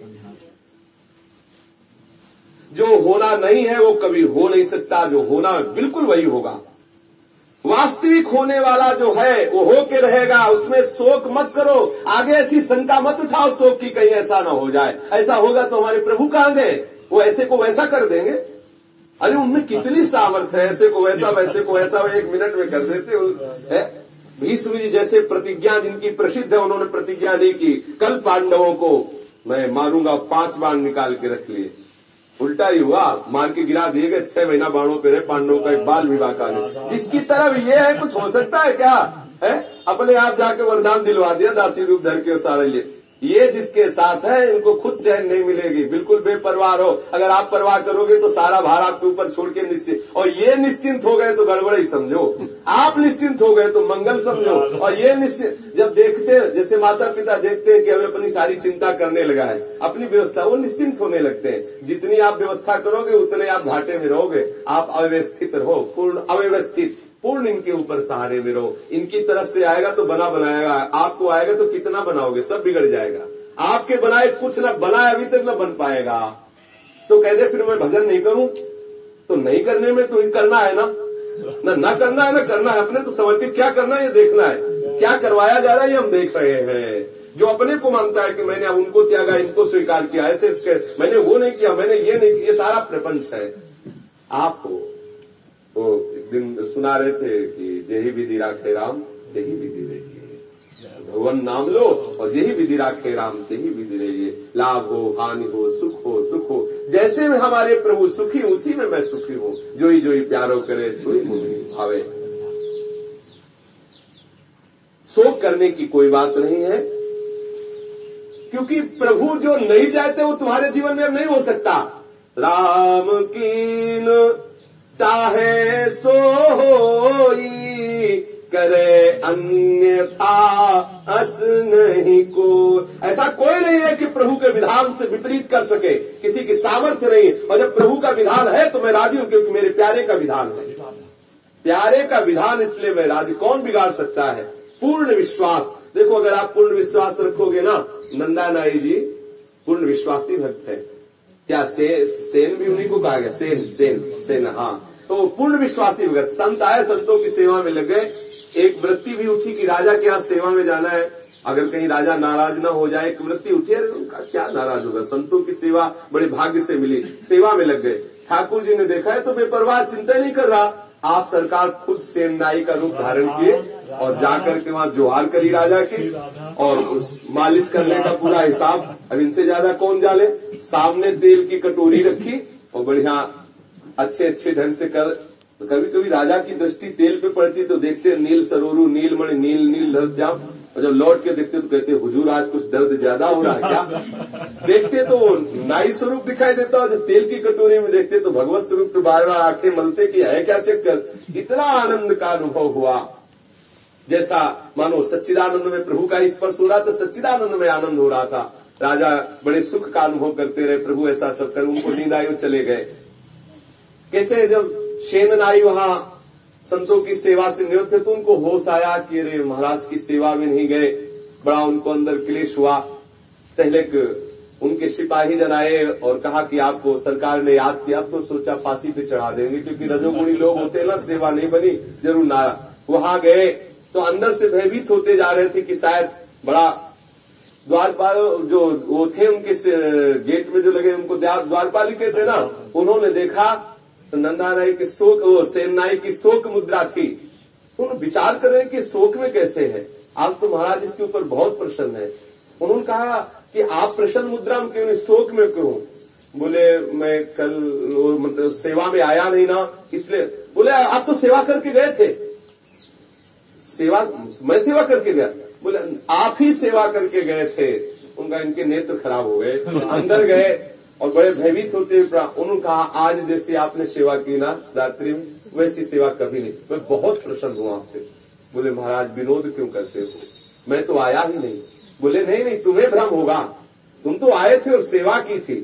[SPEAKER 1] जो होना नहीं है, वो कभी हो नहीं सकता। जो होना बिल्कुल वही होगा। वास्तविक होने वाला जो है, वो हो के रहेगा। उसमें शोक मत करो। आगे ऐसी शंका मत उठाओ, शोक की कहीं ऐसा ना हो जाए। ऐसा होगा तो हमारे प्रभु कहाँ गए? वो ऐसे को वैसा कर देंगे? अरे, उनमें कितनी सामर्थ्य है? ऐसे को वैसा, वैसे को वैसा एक मिनट में कर देते भीष्म जी जैसे प्रतिज्ञा जिनकी प्रसिद्ध है, उन्होंने प्रतिज्ञा दी कि कल पांडवों को मैं मारूँगा, पाँच बाण निकाल के रख लिए। उल्टा ही हुआ, मार के गिरा दिए गए छह महीना बाणों पे रहे पांडवों का एक बाल विवाह का जिसकी तरफ़ ये है, कुछ हो सकता है क्या? है? अपने आप जाके वरदान दिलवा दिया दासी रूप धर के सारे लिए। ये जिसके साथ है, इनको खुद चैन नहीं मिलेगी। बिल्कुल बेपरवाह हो अगर आप परवाह करोगे तो सारा भार आपके ऊपर छोड़ के निश्चित और ये निश्चिंत हो गए तो गड़बड़ ही समझो। आप निश्चिंत हो गए तो मंगल समझो। और ये निश्चिंत जब देखते जैसे माता पिता देखते हैं कि हमें अपनी सारी चिंता करने लगा है, अपनी व्यवस्था, वो निश्चिंत होने लगते हैं। जितनी आप व्यवस्था करोगे, उतने आप घाटे में रहोगे। आप अव्यवस्थित रहो, पूर्ण अव्यवस्थित। पूर्ण इनके ऊपर सहारे में रहो। इनकी तरफ़ से आएगा तो बना बनाएगा। आपको आएगा तो कितना बनाओगे? सब बिगड़ जाएगा। आपके बनाए कुछ ना बनाए, अभी तक न बन पाएगा। तो कहते फिर मैं भजन नहीं करूँ? तो नहीं करने में तो करना है ना? न, ना करना है, ना करना है। अपने तो समझ के क्या करना है, ये देखना है। क्या करवाया जा रहा है, ये हम देख रहे हैं। जो अपने को मानता है कि मैंने अब उनको त्यागा, इनको स्वीकार किया, ऐसे इसके मैंने वो नहीं किया, मैंने ये नहीं किया, ये सारा प्रपंच है। आपको दिन सुना रहे थे कि जेही विधि राखे राम तेही विधि रहिए भगवान नाम लो और यही विधि राखे राम तेही विधि रहिए लाभ हो हानि हो सुख हो दुख हो जैसे में हमारे प्रभु सुखी उसी में मैं सुखी हूँ। जो ही जो ही प्यारो करे सोई भावे। शोक करने की कोई बात नहीं है क्योंकि प्रभु जो नहीं चाहते वो तुम्हारे जीवन में अब नहीं हो सकता। राम कीन चाहे सो करे अन्यथा, अस नहीं को। ऐसा कोई नहीं है कि प्रभु के विधान से विपरीत कर सके, किसी की सामर्थ्य नहीं। और जब प्रभु का विधान है तो मैं राज़ी हूँ, क्योंकि मेरे प्यारे का विधान है। प्यारे का विधान इसलिए मैं राज़ी। कौन बिगाड़ सकता है? पूर्ण विश्वास। देखो, अगर आप पूर्ण विश्वास रखोगे ना नंदा नाई जी, पूर्ण विश्वासी भक्त है। क्या से, सेन भी उन्हीं को कहा गया? सेन सेन सेन हाँ। तो पूर्ण विश्वासी भक्त संत आए संतों की सेवा में लग गए। एक वृत्ति भी उठी कि राजा के यहाँ सेवा में जाना है। अगर कहीं राजा नाराज़ ना हो जाए एक वृत्ति उठी अरे उनका क्या नाराज़ होगा? संतों की सेवा बड़े भाग्य से मिली। सेवा में लग गए। ठाकुर जी ने देखा है तो बेपरवाह चिंता नहीं कर रहा। आप सरकार खुद सेनाई का रूप धारण किए और जाकर के वहाँ जोहार करी राजा की और उस मालिश करने का पूरा हिसाब अब इनसे ज़्यादा कौन जाले? सामने तेल की कटोरी रखी और बढ़िया अच्छे अच्छे ढंग से कर कभी कभी राजा की दृष्टि तेल पे पड़ती तो देखते नील सरोरू नीलमणि नील नील धर जाम। और जब लौट के देखते तो कहते हुजूर आज कुछ दर्द ज़्यादा हो रहा है क्या? देखते तो वो नाई स्वरूप दिखाई देता और जब तेल की कटोरी में देखते तो भगवत स्वरूप तो बार बार आँखें मलते कि है क्या चक्कर? इतना आनंद का अनुभव हुआ। जैसा मानो सच्चिदानंद में प्रभु का स्पर्श हो रहा था सच्चिदानंद में आनंद हो रहा था। राजा बड़े सुख का अनुभव करते रहे, प्रभु ऐसा सब कर, उनको नींद आई चले गए। कैसे जब शेननाई वहाँ, संतों की सेवा से निवृत्त तो उनको होश आया कि अरे महाराज की सेवा में नहीं गए। बड़ा उनको अंदर क्लेश हुआ। पहले उनके सिपाही जन आए और कहा कि आपको सरकार ने याद किया तो सोचा फांसी पे चढ़ा देंगे, क्योंकि रजोगुणी लोग होते ना, सेवा नहीं बनी, ज़रूर ना। वहाँ गए तो अंदर से भयभीत होते जा रहे थे कि शायद बड़ा द्वारपाल जो वो थे उनके गेट में जो लगे, उनको द्वारपाली कहते ना। उन्होंने देखा नंदा राय की शोक, वो सेनाई की शोक मुद्रा थी। उन्होंने विचार कर रहे कि शोक में कैसे है। आज तो महाराज इसके ऊपर बहुत प्रसन्न है। उन्होंने कहा कि आप प्रसन्न मुद्रा में क्यों शोक में क्यों? बोले, मैं कल मतलब सेवा में आया नहीं ना, इसलिए बोले, आप तो सेवा करके गए थे। सेवा मैं सेवा करके गया। बोले, आप ही सेवा करके गए थे। उनका इनके नेत्र खराब हो गए अंदर गए और बड़े भयभीत होते हुए उन्होंने कहा, आज जैसे आपने सेवा की ना, रात्रि में, वैसी सेवा कभी नहीं। मैं बहुत प्रसन्न हूँ आपसे। बोले, महाराज, विनोद क्यों करते हो? मैं तो आया ही नहीं। बोले, नहीं नहीं, तुम्हें भ्रम होगा। तुम तो आए थे और सेवा की थी।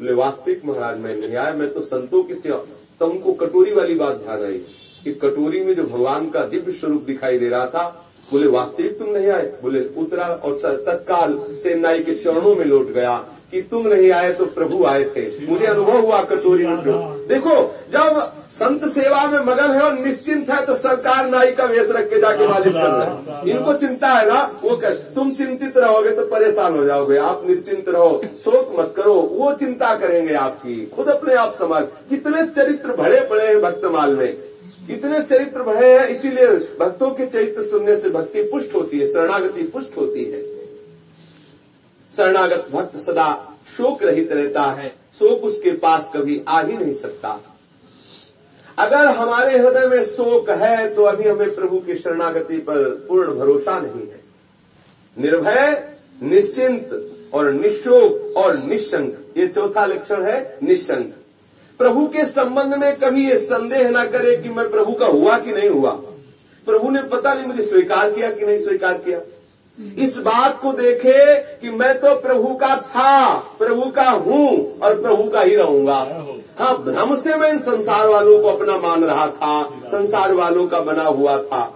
[SPEAKER 1] बोले, वास्तविक महाराज, मैं नहीं आया। मैं तो संतों की सेवा तो उनको कटोरी वाली बात ध्यान आई कि कटोरी में जो भगवान का दिव्य स्वरूप दिखाई दे रहा था बोले, वास्तविक तुम नहीं आए? बोले, उतरा और तत्काल सेनाई के चरणों में लौट गया कि तुम नहीं आए तो प्रभु आए थे। मुझे अनुभव हुआ, कटोरी में देखो, जब संत सेवा में मगन है और निश्चिंत है तो सरकार नाई का वेश रख के जाके मालिश कर हैं। इनको चिंता है ना? वो कर तुम चिंतित रहोगे तो परेशान हो जाओगे। आप निश्चिंत रहो, शोक मत करो। वो चिंता करेंगे आपकी। खुद अपने आप समाज कितने चरित्र भरे पड़े हैं भक्तमाल में। इतने चरित्र बढ़े हैं, इसीलिए भक्तों के चरित्र सुनने से भक्ति पुष्ट होती है, शरणागति पुष्ट होती है। शरणागत भक्त सदा शोक रहित रहता है, शोक उसके पास कभी आ ही नहीं सकता। अगर हमारे हृदय में शोक है तो अभी हमें प्रभु की शरणागति पर पूर्ण भरोसा नहीं है। निर्भय, निश्चिंत और निशोक और निशंक, ये चौथा लक्षण है, निशंक। प्रभु के संबंध में कभी ये संदेह ना करे कि मैं प्रभु का हुआ कि नहीं हुआ। प्रभु ने पता नहीं मुझे स्वीकार किया कि नहीं स्वीकार किया। इस बात को देखे कि मैं तो प्रभु का था, प्रभु का हूँ और प्रभु का ही रहूँगा। हाँ भ्रम से मैं इन संसार वालों को अपना मान रहा था, संसार वालों का बना हुआ था।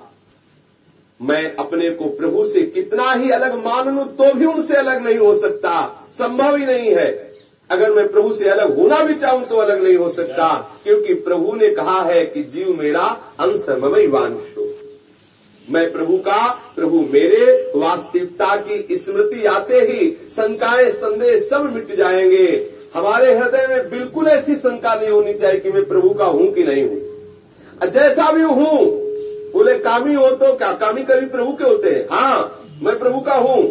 [SPEAKER 1] मैं अपने को प्रभु से कितना ही अलग मान लू तो भी उनसे अलग नहीं हो सकता, संभव ही नहीं है। अगर मैं प्रभु से अलग होना भी चाहूँ तो अलग नहीं हो सकता। क्योंकि प्रभु ने कहा है कि जीव मेरा अंश मई वांशो मैं प्रभु का प्रभु मेरे वास्तविकता की स्मृति आते ही शंकाएँ संदेह सब मिट जाएँगे। हमारे हृदय में बिल्कुल ऐसी शंका नहीं होनी चाहिए कि मैं प्रभु का हूँ कि नहीं हूँ। जैसा भी हूँ बोले कामी हो तो क्या? कामी कभी प्रभु के होते हैं? हाँ मैं प्रभु का हूँ।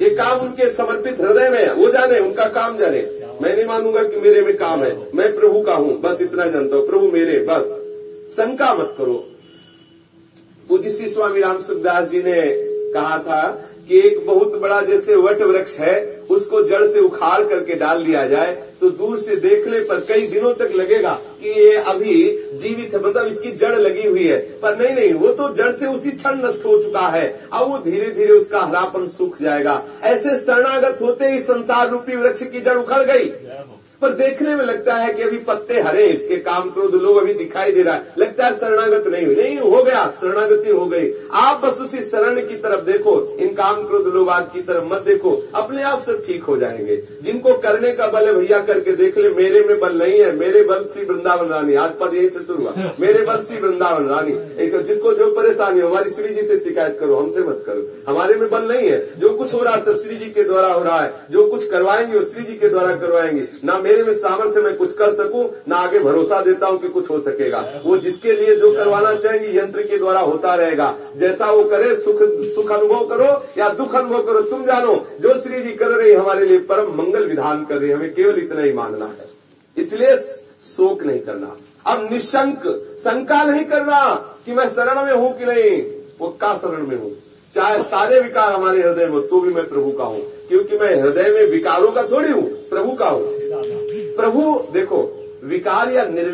[SPEAKER 1] ये काम उनके समर्पित हृदय में है वो जाने उनका काम जाने। मैं नहीं मानूँगा कि मेरे में काम है। मैं प्रभु का हूँ। बस इतना जानता हूँ। प्रभु मेरे, बस। शंका मत करो। पूज्य श्री स्वामी राम सुखदास जी ने कहा था कि एक बहुत बड़ा जैसे वट वृक्ष है उसको जड़ से उखाड़ करके डाल दिया जाए तो दूर से देखने पर कई दिनों तक लगेगा कि ये अभी जीवित है मतलब इसकी जड़ लगी हुई है। पर नहीं नहीं, वो तो जड़ से उसी क्षण नष्ट हो चुका है। अब वो धीरे धीरे उसका हरापन सूख जाएगा। ऐसे शरणागत होते ही संसार रूपी वृक्ष की जड़ उखड़ गई। पर देखने में लगता है कि अभी पत्ते हरे, इसके काम क्रोध लोग अभी दिखाई दे रहा है। लगता है शरणागत नहीं हुई। नहीं, हो गया, शरणागति हो गई। आप बस उसी शरण की तरफ़ देखो, इन काम क्रोध लोग आज की तरफ़ मत देखो। अपने आप सब ठीक हो जाएँगे। जिनको करने का बल है, भैया करके देख ले, मेरे में बल नहीं है। मेरे बल सी वृंदावन रानी, आज पद यही से शुरू हुआ। मेरे बल सी वृंदावन रानी। एक जिसको जो परेशानी हो, हमारी श्री जी से शिकायत करो, हमसे मत करो। हमारे में बल नहीं है। जो कुछ हो रहा है, सब श्री जी के द्वारा हो रहा है। जो कुछ करवाएँगे, वो श्री जी के द्वारा करवाएँगे। ना मेरे में सामर्थ्य मैं कुछ कर सकूँ, ना आगे भरोसा देता हूँ कि कुछ हो सकेगा। वो जिसके लिए जो करवाना चाहेंगे, यंत्र के द्वारा होता रहेगा। जैसा वो करे, सुख सुख अनुभव करो या दुख अनुभव करो, तुम जानो, जो श्री जी कर रहे हमारे लिए परम मंगल विधान कर रही हमें केवल इतना ही मानना है। इसलिए शोक नहीं करना। अब निशंक, शंका नहीं करना कि मैं शरण में हूँ कि नहीं। वो का शरण में हूँ। चाहे सारे विकार हमारे हृदय में तो भी मैं प्रभु का हूँ। क्योंकि मैं हृदय में विकारों का थोड़ी हूँ, प्रभु का हूँ। प्रभु, देखो, विकार या निर्विकार